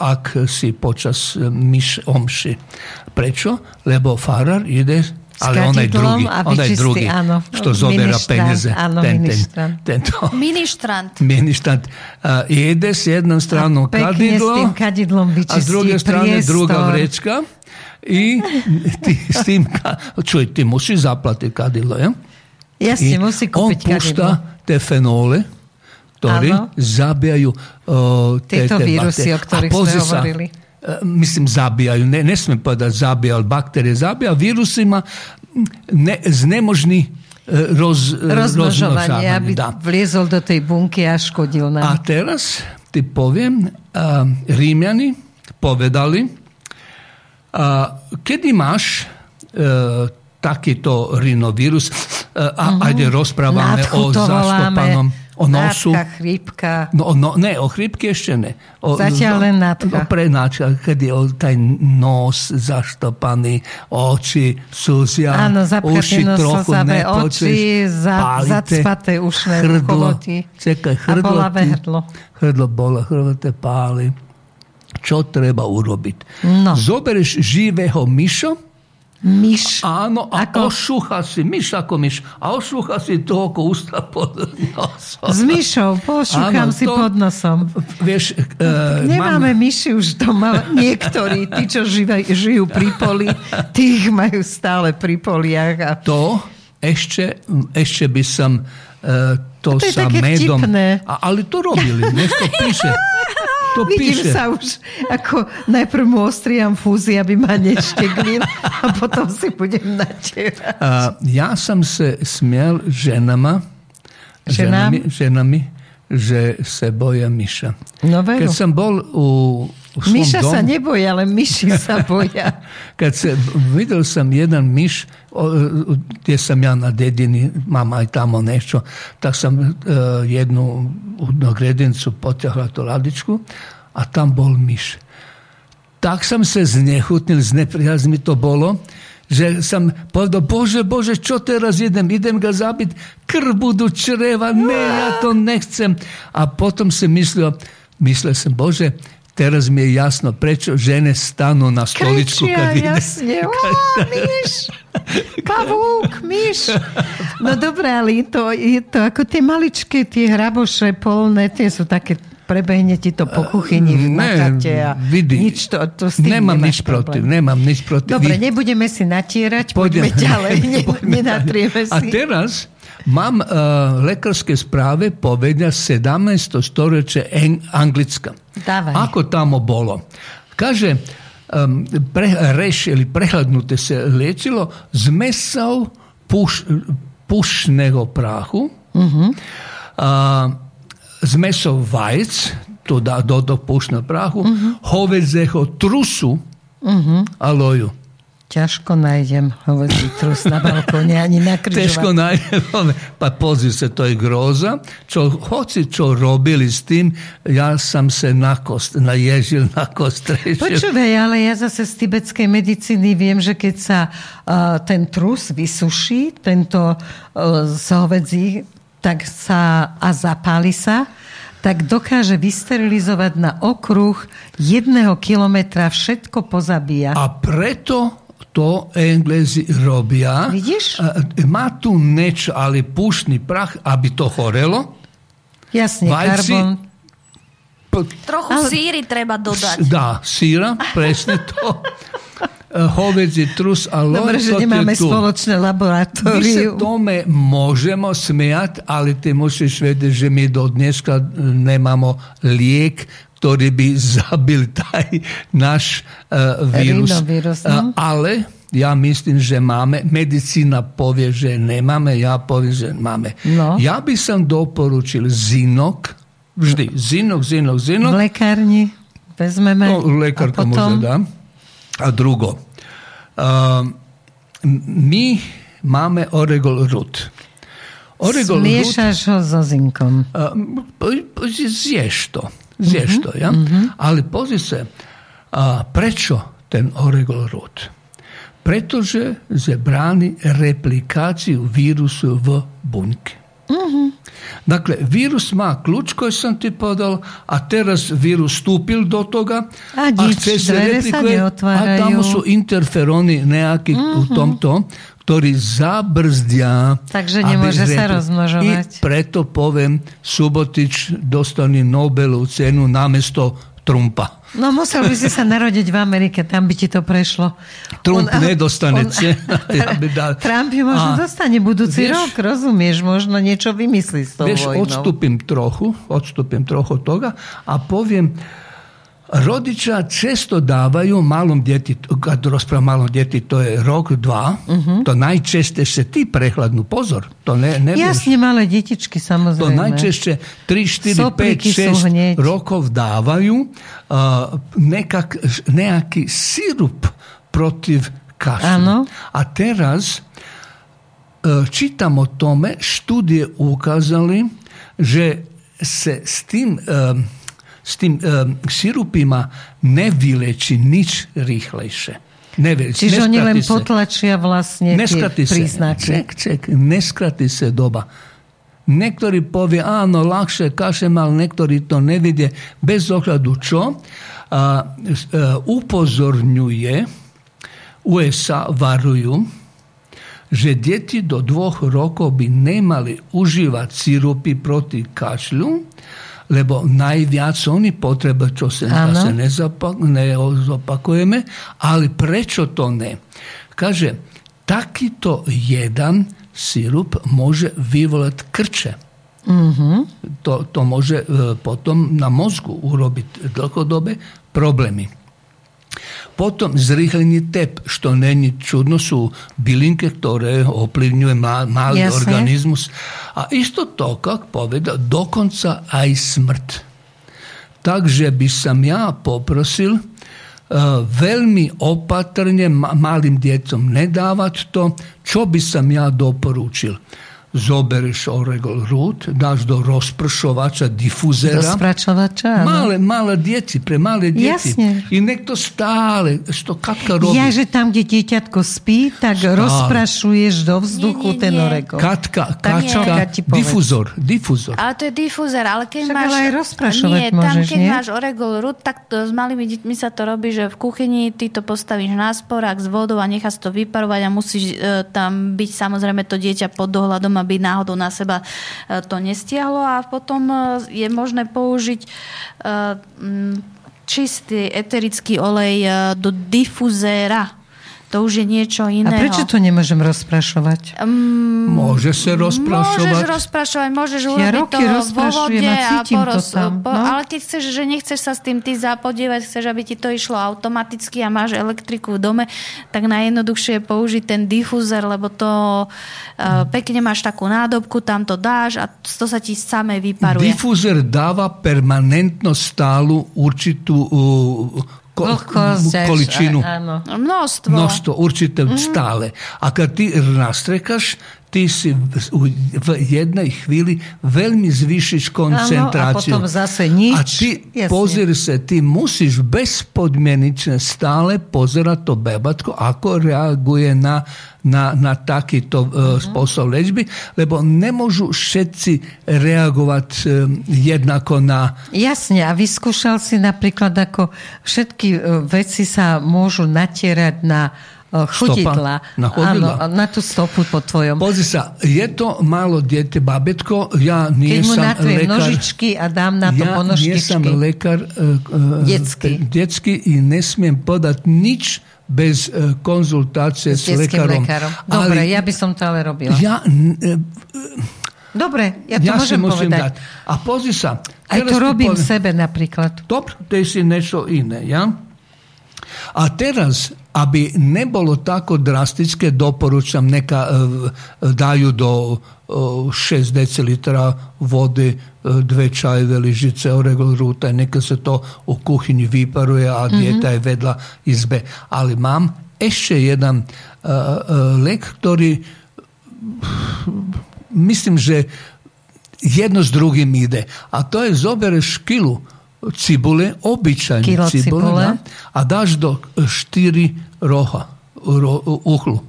ak si počas myš omši. Prečo? Lebo farar ide ale onaj drugi, onaj drugi áno, što zobera peniaze. Áno, ten, ten, tento. Ministrant. Ministrant. Uh, jede s jednom stranou kadidlo, s tým kadidlom a s druge strane priestor. druga vrečka. I ty s tým, čuj, ty musíš zaplatiť kadidlo, ja? Jasne, musí kúpiť on púšta tie fenole, ktorí zabíjajú uh, tieto vírusy, o ktorých sme hovorili. Sa, mislim zabijaju, ne, ne smijem povedati zabija, ali bakterije zabija, virusima ne, znemožni e, roz, e, rozmnožovanie, aby da. vliezol do tej bunky a škodil nám. A teraz ti poviem, a, Rímjani povedali, a, kedy máš a, takýto rinovirus, a, uh-huh. ajde rozprávame o zaštopanom O nosu. Nátka, chrípka. No, no, ne, o chrípke ešte ne. O, Zatiaľ len nátka. No, pre nátka, kedy o taj nos zaštopaný, oči súzia, Áno, uši trochu oči, za, zacpaté ušné hrdlo, čekaj, hrdlo, a bolavé hrdlo. Hrdlo bola, hrdlo te páli. Čo treba urobiť? No. Zobereš živého myša, Myš. Áno, a ako? ošúcha si, myš ako myš, a ošúcha si toho ústa pod nosom. S myšou, pošúcham si to, pod nosom. Vieš, uh, Nemáme mám... myši už doma, niektorí, tí, čo živaj, žijú pri poli, tých majú stále pri poliach. A... To ešte, ešte by som uh, to, to sa medom... A, ale to robili, dnes to píše [laughs] to Vidím píše. sa už, ako najprv mu ostriam fúzi, aby ma nešteglil a potom si budem natierať. A ja som sa smiel ženama, ženami, ženami, že se boja myša. No veru. Keď som bol u svom Miša domu... sa nebojí, ale myši sa [laughs] boja. Kad se, vidjel sam jedan miš, gdje sam ja na dedini, mama i tamo nešto, tak sam e, jednu jednu gredincu potjahla to ladičku, a tam bol miš. Tak sam se znehutnil, zneprijazno mi to bolo, že sam povedal, bože, bože, čo teraz idem? Idem ga zabit, krv budu čreva, ne, ja to nechcem. A potom se mislio, mislio sam, bože, teraz mi je jasno prečo žene stanu na stoličku Kričia, ide. jasne. [laughs] Ó, myš, pavúk, myš. No dobré, ale je to, je to ako tie maličké, tie hraboše polné, tie sú také prebehne ti to po kuchyni v Ne, a vidi, nič to, to s tým nemám nič problém. nemám nič protiv. Dobre, nebudeme si natierať, Poďme- poďme ďalej, [laughs] ne, poďme nenatrieme A si. teraz mám uh, lekárske správe povedia 17. storočie Eng- Anglicka. Dávaj. Ako tamo bolo? Kaže, um, pre, reš ili prehladnuté se liječilo z mesov puš, pušného prahu, a, z mesov vajec, to da do, do pušného prahu, hovedzeho trusu, aloju. Ťažko nájdem hovorí trus na balkóne, ani na križovatke. najdemo, pa pozri se, to je groza. Čo, hoci čo robili s tým, ja sam se nakost, naježil, nakostrešil. Počúvaj, ale ja zase z tibetskej medicíny viem, že keď sa uh, ten trus vysuší, tento uh, z hovedzí, tak sa a zapáli sa, tak dokáže vysterilizovať na okruh jedného kilometra všetko pozabíja. A preto to Englezi robia. Vidíš? A, Má tu niečo, ale pušný prach, aby to horelo. Jasne, Vajci- karbon. Trochu Ale- síry treba dodať. Dá, síra, presne to. [laughs] Hovedzi, trus a loj, Dobre, že nemáme tu. spoločné Mi se laboratórium. tome možemo smijat, ali ti musíš vedieť, že my do dneska nemamo lijek, ktorý by zabil taj naš uh, vírus. Rinovírus, Uh, no. ale ja myslím, že máme. Medicína povie, že nemáme, ja poviem, že máme. No. Ja by som doporučil zinok, vždy, zinok, zinok, V zinok. lekárni vezmeme. No, lekárka potom... možno dá. A drugo, um, mi mame oregol Rut. Oregol Smiješaš rud, s ozinkom. Uh, um, zješ to. Zješ to, mhm, ja? Mm-hmm. Ali pozi se, a, prečo ten oregol Rut? Pretože zabrani replikaciju virusu v bunke. Buňke. Dakle, virus má kľúč koji sam ti podal, a teraz virus stúpil do toga A nič, chce se sa replikuje, a tamo sú interferoni nejakí u tomto, ktorí zabrzdia. Takže aby nemôže sa repli- rozmnožovať. I preto poviem, Subotič dostane Nobelovú cenu namiesto Trumpa. No musel by si sa narodiť v Amerike, tam by ti to prešlo. Trump nedostane on- cenu. [laughs] Ja by dal- Trump ju možno A, dostane budúci vieš- rok, rozumieš? Možno niečo vymyslí s tou Vieš, vojnou. odstúpim trochu, odstúpim trochu od toga, a poviem, rodiča često dávaju malom djeti, kad rozprávam malom djeti, to je rok, dva, Mhm. to najčešće se ti prehladnu, pozor, to ne, ne vieš. Jasne, malé detičky, To najčešće 3, 4, 5, Sopliky sú 6 hneď. rokov dávaju uh, nekak, nejaký sirup protiv kašlja. Áno. A teraz uh, čitam o tome, študije ukazali, že se s tim, um, s tim um, sirupima ne vyleči nič rýchlejšie. Ne vyleči, Čiže oni len se. potlačia vlastne tie Neskrati se. príznaky. Ček, ček, neskrati se doba. Niektorí povie, áno, ľahšie kašem, ale niektorí to nevidie. Bez ohľadu čo, a, e, upozorňuje, USA varujú, že deti do dvoch rokov by nemali užívať sirupy proti kašľu, lebo najviac oni potreba, čo se, da se ne, zapak, ne zapakujeme, ali prečo to ne? Kaže, takito jedan sirup može vyvolat krče. Mm-hmm. To, to može e, potom na mozgu urobiti dlhodobe problemi. Potom zrychlení tep, što neni čudno, su bilinke, ktore oplivnjuje mali yes, organizmus. A isto to, kak poveda, dokonca aj smrt. Takže bi sam ja poprosil e, uh, velmi opatrnje ma malim djecom ne davat to, čo bi sam ja doporučil. Zobereš Oregol Root, dáš do rozpršovača, difuzera. Do spračovača, Malé, malé deti, pre malé deti. Jasne. I nek to stále, što Katka robí. Ja, že tam, kde dieťatko spí, tak stále. rozprašuješ do vzduchu nie, nie, ten nie. Oregol. Katka, Tak Katka, difuzor, difuzor. Ale to je difúzer, ale keď Však máš... ale aj rozprašovať nie, tam môžeš, keď nie? máš Oregol Root, tak to, s malými deťmi sa to robí, že v kuchyni ty to postavíš na sporák s vodou a necháš to vyparovať a musíš e, tam byť samozrejme to dieťa pod dohľadom, aby náhodou na seba e, to nestiahlo a potom e, je možné použiť e, čistý eterický olej do difuzéra. To už je niečo A iného. prečo to nemôžem rozprašovať? Um, Môže sa Môžeš rozprašovať. rozprašovať, môžeš Ja urobiť roky to vo vode a a cítim to poros, tam, po, no. ale keď chceš, že nechceš sa s tým ty zapodievať, chceš, aby ti to išlo automaticky a máš elektriku v dome, tak najjednoduchšie je použiť ten difúzer, lebo to uh, pekne máš takú nádobku, tam to dáš a to sa ti samé vyparuje. Difúzer dáva permanentno stálu určitú uh, Koliko količinu. Mnoštvo. Mnoštvo, určite mhm. stale. A kad ti nastrekaš, ti si v, jednej chvíli veľmi zvýšiš koncentráciu. potom zase nič. A ty, Jasne. pozri sa, ty musíš bezpodmienične stále pozerať to bebatko, ako reaguje na, na, na takýto uh, spôsob liečby, lebo nemôžu všetci reagovať um, jednako na Jasne, a vyskúšal si napríklad, ako všetky e, veci sa môžu natierať na e, chodidla. Na chodidla. Áno, na tú stopu po tvojom. Pozri sa, je to malo djete, babetko, ja Keď nie sam natriem lekar. nožičky a dám na to ja ponožkičky. nisam lekar uh, Detski. detski i ne smijem podati nič bez uh, konzultacije s, s lekarom. lekárom. Dobre, Ali ja by som to ale robila. ja, Dobre, ja to ja môžem povedať. dať. A pozri sa. Aj to robím poviem- sebe napríklad. Dobro, to si nešto iné, ja? A teraz, aby nebolo tako drastické, doporučam neka e, daju do e, 6 decilitra vode, e, dve čajeve lyžice oregol ruta i neka se to u kuhinji vyparuje, a dijeta je vedla izbe. Ali mám ešte jedan e, e, lek, ktorý mislim, že jedno s drugim ide. A to je zobereš kilu cibule, običajne cibule, cibule. da, a daš do štyri roha, ro, uhlu.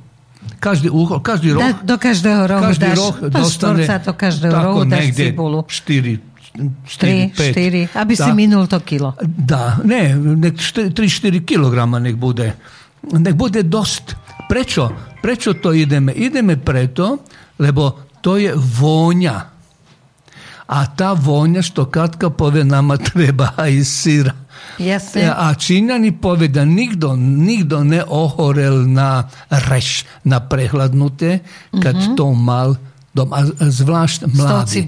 Každý uhol, každý roh, Da, do každého rohu každý dáš roh do dostane do každého tako rohu dáš cibulu. 4, 3, 4, aby si minul to kilo. Da, ne, nek 3-4 kilograma nek bude. Nek bude dost. Prečo? Prečo to ideme? Ideme preto, lebo to je vonja. A ta vonja, što Katka pove, nama treba i sira. Jasne. A Číňani povie, da nikto, nikto ne ohorel na reš, na prehladnuté, kad to mal doma. A zvlášť Mhm. Mladý.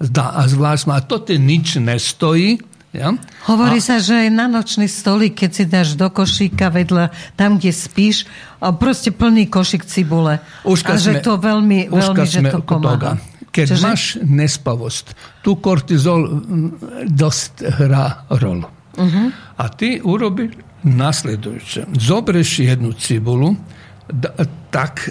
Da, a zvlášť a to ti nič nestojí. Ja? Hovorí a, sa, že na nočný stolík, keď si dáš do košíka vedľa, tam, kde spíš, a proste plný košík cibule. Už a že to veľmi, veľmi, že sme to pomáha. Keď Čože? máš nespavosť, tu kortizol mm, dosť hrá rolu. Uh-huh. A ti urobi nasledujuće. Zobreš jednu cibulu, da, tak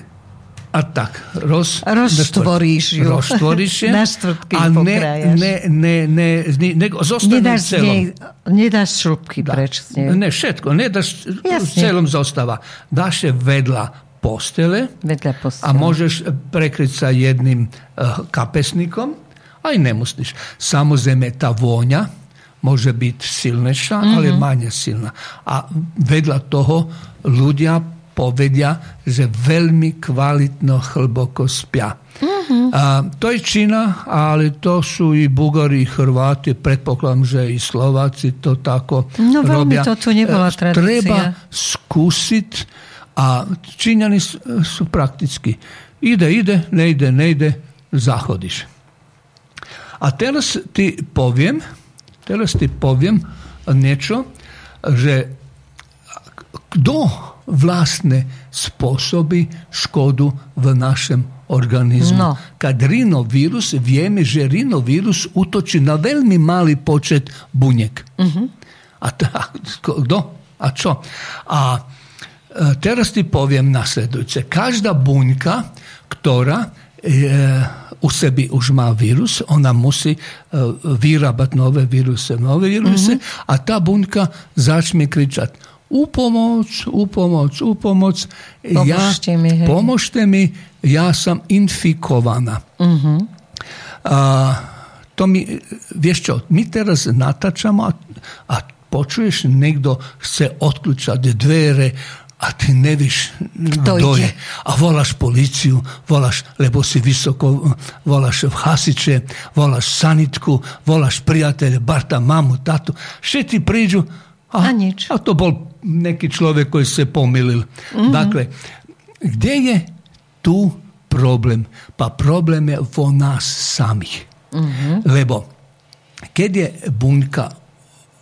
a tak, roz, roštvoriš ju. Roštvoriš je, [laughs] a ne, ne, ne, ne, nego ne, celom. Ne daš šrupki da. preč. Ne, šetko, ne daš Jasne. celom zostava. Daš je vedla postele, vedla postele, a možeš prekriti sa jednim uh, kapesnikom, a i ne musliš. Samo zeme ta vonja, môže byť silnejšia, mm-hmm. ale menej silná. A vedľa toho ľudia povedia, že veľmi kvalitno hlboko spia. Mm-hmm. A to je Čína, ale to sú i Bugari, i Hrváti, predpokladám, že i Slováci to tako No, robia. to tu nebola E, tradícia. Treba skúsiť a Číňani sú, sú prakticky. Ide, ide, nejde, nejde, zahodiš. A teraz ti poviem, teraz ti poviem niečo, že kto vlastne spôsobí škodu v našem organizmu. No. Kad rinovírus, vieme, že rinovírus útočí na veľmi malý počet buniek. A ta, kto? A čo? A e, teraz ti poviem nasledujúce. Každá buňka, ktorá e, u sebi užma virus, ona musi e, uh, vyrábať nove viruse, nove viruse, mm -hmm. a ta bunka začne kričať u upomoc, u u pomožte, ja, mi, pomožte mi, ja sam infikovaná. Mm -hmm. a, to mi, vieš čo, mi teraz natačamo, a, a počuješ, nekdo chce otključa dvere, a ti ne viš doje, a volaš policiju, volaš, lebo si visoko, volaš hasiče, volaš sanitku, volaš prijatelje, barta, mamu, tatu, še ti priđu, a, a, nič. a to bol neki človek koji se pomilil. Mhm. Dakle, gdje je tu problem? Pa problem je vo nas samih. Mm-hmm. Lebo, kad je bunjka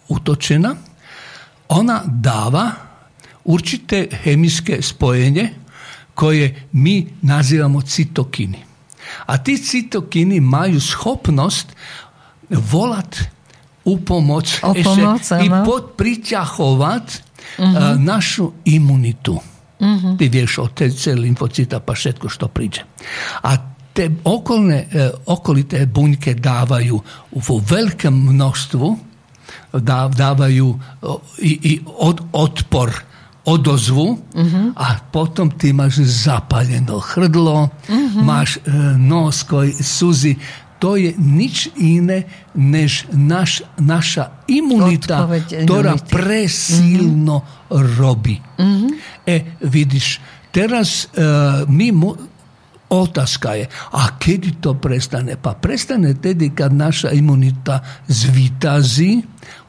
utočena, ona dava určite hemijske spojenje koje mi nazivamo citokini. A ti citokini imaju schopnost volat u pomoć i podpriťahovať uh-huh. E, našu imunitu. Uh-huh. Ti vješ od TC limfocita pa všetko što priđe. A te okolne, e, okolite bunjke davaju u velikom mnoštvu davaju i, i od, otpor odozvu a potom ty máš zapaleno hrdlo, máš e, nos koji suzi. To je nič iné, než naš, naša imunita, imunity. presilno robí. E, vidiš, teraz e, mi mu, otázka je, a kedy to prestane? Pa prestane tedy, kad naša imunita zvitazí,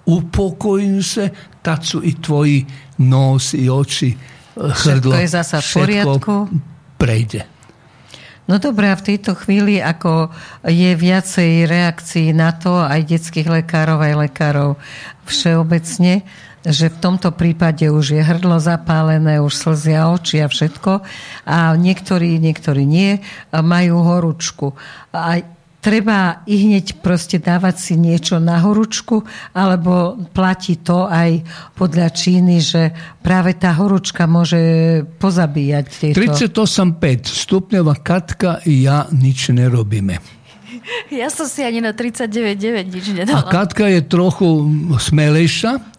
upokojím se, tad su i tvoji nos i oči, e, hrdlo, je zasa v všetko poriadku. prejde. No dobré, a v tejto chvíli, ako je viacej reakcií na to, aj detských lekárov, aj lekárov všeobecne, že v tomto prípade už je hrdlo zapálené, už slzia oči a všetko. A niektorí, niektorí nie, majú horúčku. A treba i hneď proste dávať si niečo na horúčku, alebo platí to aj podľa Číny, že práve tá horúčka môže pozabíjať tieto... 38,5 stupňová Katka i ja nič nerobíme. Ja som si ani na 39,9 nič A nedala. Katka je trochu smelejša,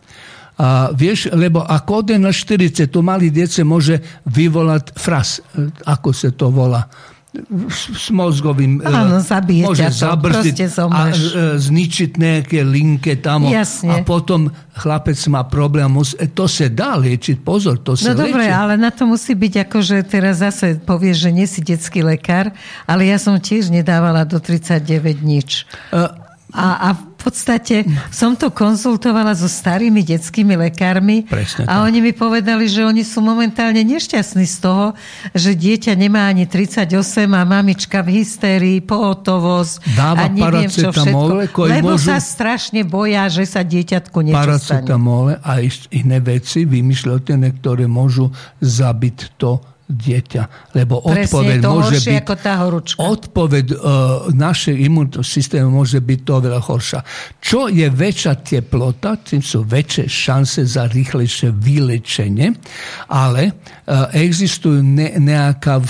a vieš, lebo ako ode na 40, to mali djece može vyvolať fras, e, ako se to volá, s, mozgovým... e, Áno, zabije ťa proste a zomreš. e, zničiť nejaké linke. Jasne. A potom chlapec má problém. e, To se dá liečiť, pozor, to No sa dobre, lieči. ale na to musí byť ako, že teraz zase povieš, že nie si detský lekár, ale ja som tiež nedávala do 39 nič. E, A, a podstate som to konzultovala so starými detskými lekármi a tak. oni mi povedali, že oni sú momentálne nešťastní z toho, že dieťa nemá ani 38 a mamička v hystérii, pohotovosť a Dáva neviem čo všetko. Lebo môžu- sa strašne boja, že sa dieťatku niečo stane. paracetamole a iš- iné veci vymyšľotene, ktoré môžu zabiť to dieťa. Lebo Presne, odpoveď je to môže horšie byť... ako tá horúčka. Odpoveď uh, našej imunného systému môže byť to veľa horšia. Čo je väčšia teplota, tým sú väčšie šance za rýchlejšie vylečenie, ale uh, existujú ne, nejaká v,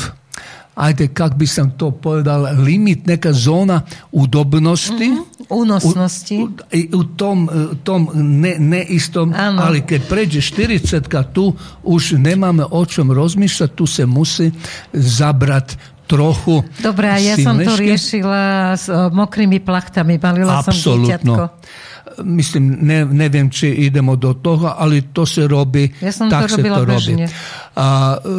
ajde, kak by som to povedal, limit, neka zóna udobnosti, Únosnosti. u, i u tom, e, tom ne, neistom, Áno. ali keď pređe 40 tu už nemáme o čom rozmýšľať, tu se musí zabrať trochu Dobre, ja som to riešila s o, mokrými plachtami. Balila som dieťatko. Myslím, ne, neviem, či idemo do toho, ale to se robí, Ja tak to se to bežne. A, e,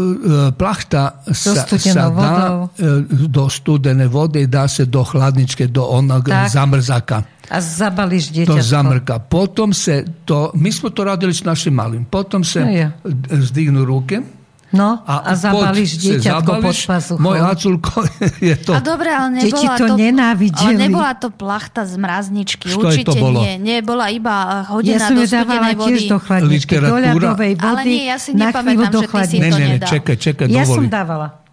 e, plachta sa, sa vodou. e, do studené vody, dá se do chladničke, do onog Tak. zamrzaka. A zabalíš to dieťatko. zamrka. Potom se to, my smo to radili s našim malim, potom se No je. zdignu ruke No, a, a zabalíš dieťatko pod pazuchou. Môj aculko [laughs] je to... A dobre, ale nebola Deti to to, nenávideli. ale nebola to plachta z mrazničky. Čo je to Určite bolo? nie. Nie, bola iba hodina Ja som do ju dávala studenej tiež vody. do chladničky, do ľadovej vody, Ale nie, ja si nepamätám, že ty si. Ne, to ne, ne, nedal. čekaj, čekaj, Ja som dávala.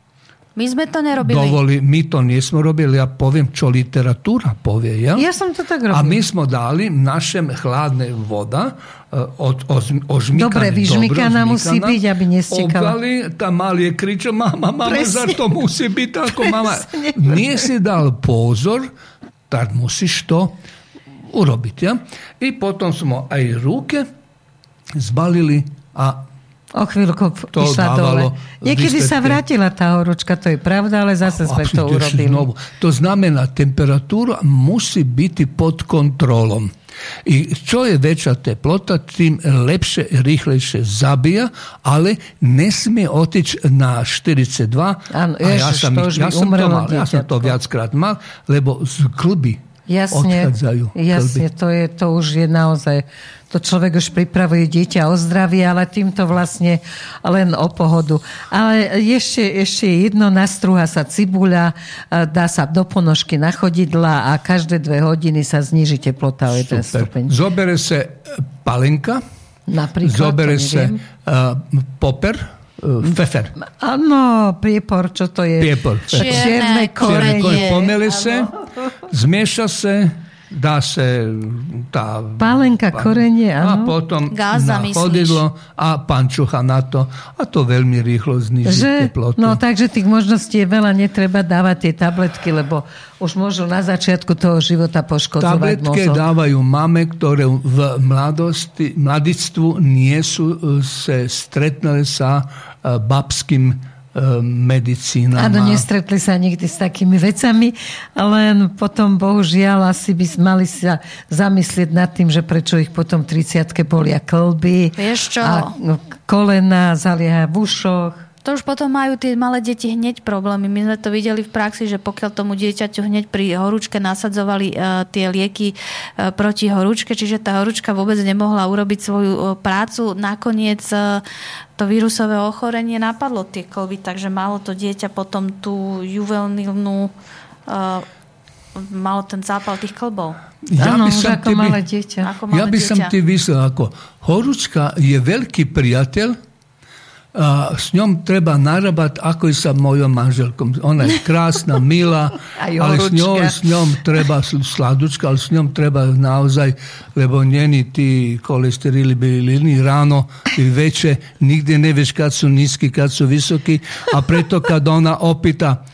My sme to nerobili. Dovoli, my to nesmo robili, ja poviem, čo literatúra povie. Ja? Ja som to tak robila. A my smo dali našem hladne voda, e, od, oz, ožmikané, Dobre, vyžmikaná musí byť, aby nestekala. Obvali, tá mal je kričal, mama, mama, Presne. zar to musí byť ako [laughs] mama. Nie si dal pozor, tak musíš to urobiť. Ja? I potom smo aj ruke zbalili a O chvíľku To išla dole. Niekedy sa výsledky. vrátila tá horúčka, to je pravda, ale zase sme to urobili. znovu. To znamená, temperatúra musí byť pod kontrolom. I čo je väčšia teplota, tým lepšie, rýchlejšie zabija, ale nesmie otiť na 42. Áno, a ja už ja som to mal, ja som to viackrát mal, lebo z klby Jasne, odchádzajú. jasne to, je, to už je naozaj, to človek už pripravuje dieťa o zdravie, ale týmto vlastne len o pohodu. Ale ešte, ešte jedno, nastrúha sa cibuľa, dá sa do ponožky na chodidla a každé dve hodiny sa zniží teplota o jeden stupeň. Zobere sa palenka, Napríklad, zobere sa uh, poper, uh, fefer. Áno, priepor, čo to je? Priepor. Čierne Čierne korenie. Pomele sa, zmieša sa, dá sa tá... Pálenka, korenie, A áno. potom Gáza, na chodidlo a pančucha na to. A to veľmi rýchlo zniží Že, teplotu. no takže tých možností je veľa, netreba dávať tie tabletky, lebo už môžu na začiatku toho života poškodzovať Tabletky mozog. dávajú mame, ktoré v mladosti, mladictvu nie sú e, se stretnuli sa e, babským e, medicínama. Áno, nestretli sa nikdy s takými vecami, len potom bohužiaľ asi by mali sa zamyslieť nad tým, že prečo ich potom 30 bolia klby. Vieš čo? A kolena zalieha v ušoch. To už potom majú tie malé deti hneď problémy. My sme to videli v praxi, že pokiaľ tomu dieťaťu hneď pri horúčke nasadzovali uh, tie lieky uh, proti horúčke, čiže tá horúčka vôbec nemohla urobiť svoju uh, prácu, nakoniec uh, to vírusové ochorenie napadlo tie kolby, takže malo to dieťa potom tú juvenilnú uh, malo ten zápal tých klbov. Ja Áno, by som ako ti malé dieťa. Ako malé Ja by som dieťa. ti vyslel ako horúčka je veľký priateľ a, s njom treba narabat ako i sa mojom manželkom. Ona je krasna, [laughs] mila, ali s njom, s njom treba sladučka, ali s njom treba naozaj, lebo njeni ti kolesterili bilini rano i veće, nigdje ne veš kad su niski, kad su visoki, a preto kad ona opita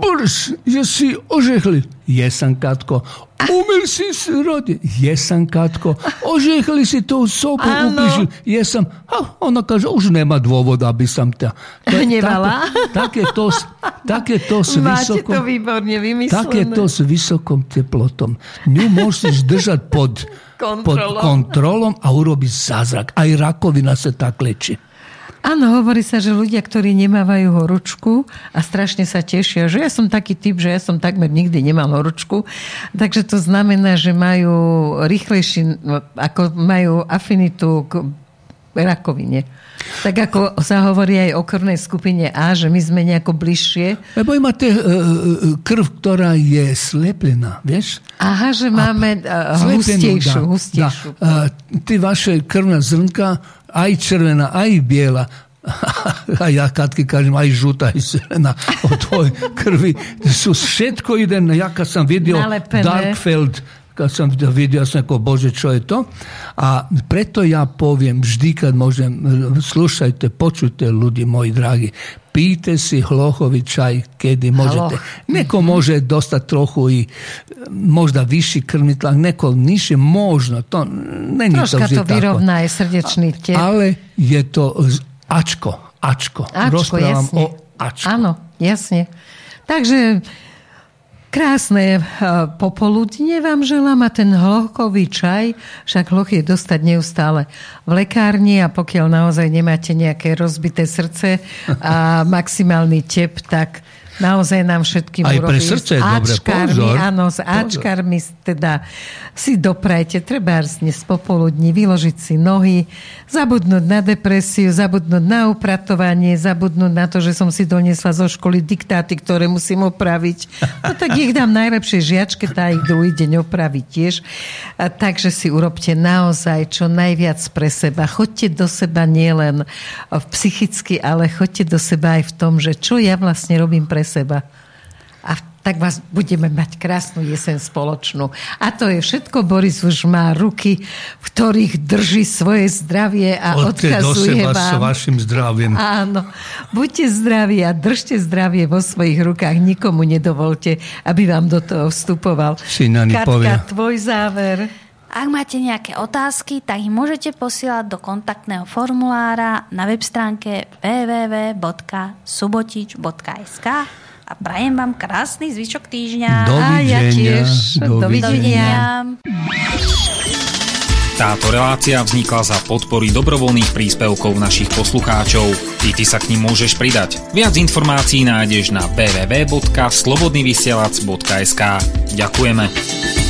Boris, jesi ožehli? Jesam, Katko. Umil si se rodi? Jesam, Katko. Ožehli si to u sobu ubližil? Jesam. A ona kaže, už nema dôvoda, aby som ťa... Hnevala? [laughs] Tak je to, tak je to s Máte vysokom... to výborne vymyslené. Tak je to s vysokom teplotom. Ňu musíš držať pod, [laughs] pod Kontrolou. kontrolom a urobiť zázrak. Aj rakovina sa tak leči. Áno, hovorí sa, že ľudia, ktorí nemávajú horúčku a strašne sa tešia, že ja som taký typ, že ja som takmer nikdy nemal horúčku, takže to znamená, že majú rýchlejší, ako majú afinitu k rakovine. Tak ako sa hovorí aj o krvnej skupine A, že my sme nejako bližšie. Lebo máte e, e, krv, ktorá je sleplená, vieš? Aha, že máme a, Slepenú, hustejšiu, dá, hustejšiu. Dá. A, ty vaše krvná zrnka, Aj i crvena, a bijela, [laughs] a ja kad kažem, aj žuta i zelena od tvoj krvi, su šetko ide, ja kad sam vidio Nalepene. Darkfeld, kad sam vidio, sam rekao, Bože, čo je to? A preto ja povijem, ždi kad možem, slušajte, počujte, ljudi moji dragi, píte si hlochový čaj, kedy môžete. Hloch. Neko može dostati trochu i možda viši krvni tlak, neko niže, možno, to není to Troška vždy to vyrovná aj srdečný tep. Ale je to ačko, ačko. Ačko, Rozprávam jasne. o ačko. Áno, jasne. Takže krásne eh, popoludne vám želám a ten hlokový čaj, však hloch je dostať neustále v lekárni a pokiaľ naozaj nemáte nejaké rozbité srdce a maximálny tep, tak naozaj nám všetkým Aj urobí. pre srdce je dobre, pozor. Áno, s Ačkami teda si doprajte, treba dnes popoludní vyložiť si nohy, zabudnúť na depresiu, zabudnúť na upratovanie, zabudnúť na to, že som si doniesla zo školy diktáty, ktoré musím opraviť. No tak ich dám najlepšej žiačke, tá ich druhý deň opraví tiež. A takže si urobte naozaj čo najviac pre seba. Choďte do seba nielen psychicky, ale choďte do seba aj v tom, že čo ja vlastne robím pre seba. Tak vás budeme mať krásnu jesen spoločnú. A to je všetko. Boris už má ruky, v ktorých drží svoje zdravie a Odte odkazuje vám. s vašim zdravím. Áno. Buďte zdraví a držte zdravie vo svojich rukách. Nikomu nedovolte, aby vám do toho vstupoval. Katka, povie. tvoj záver. Ak máte nejaké otázky, tak ich môžete posielať do kontaktného formulára na web stránke www.subotič.sk a prajem vám krásny zvyšok týždňa. A ja Dovidenia. tiež. Dovidenia. Táto relácia vznikla za podpory dobrovoľných príspevkov našich poslucháčov. I ty sa k ním môžeš pridať. Viac informácií nájdeš na www.slobodnyvysielac.sk Ďakujeme.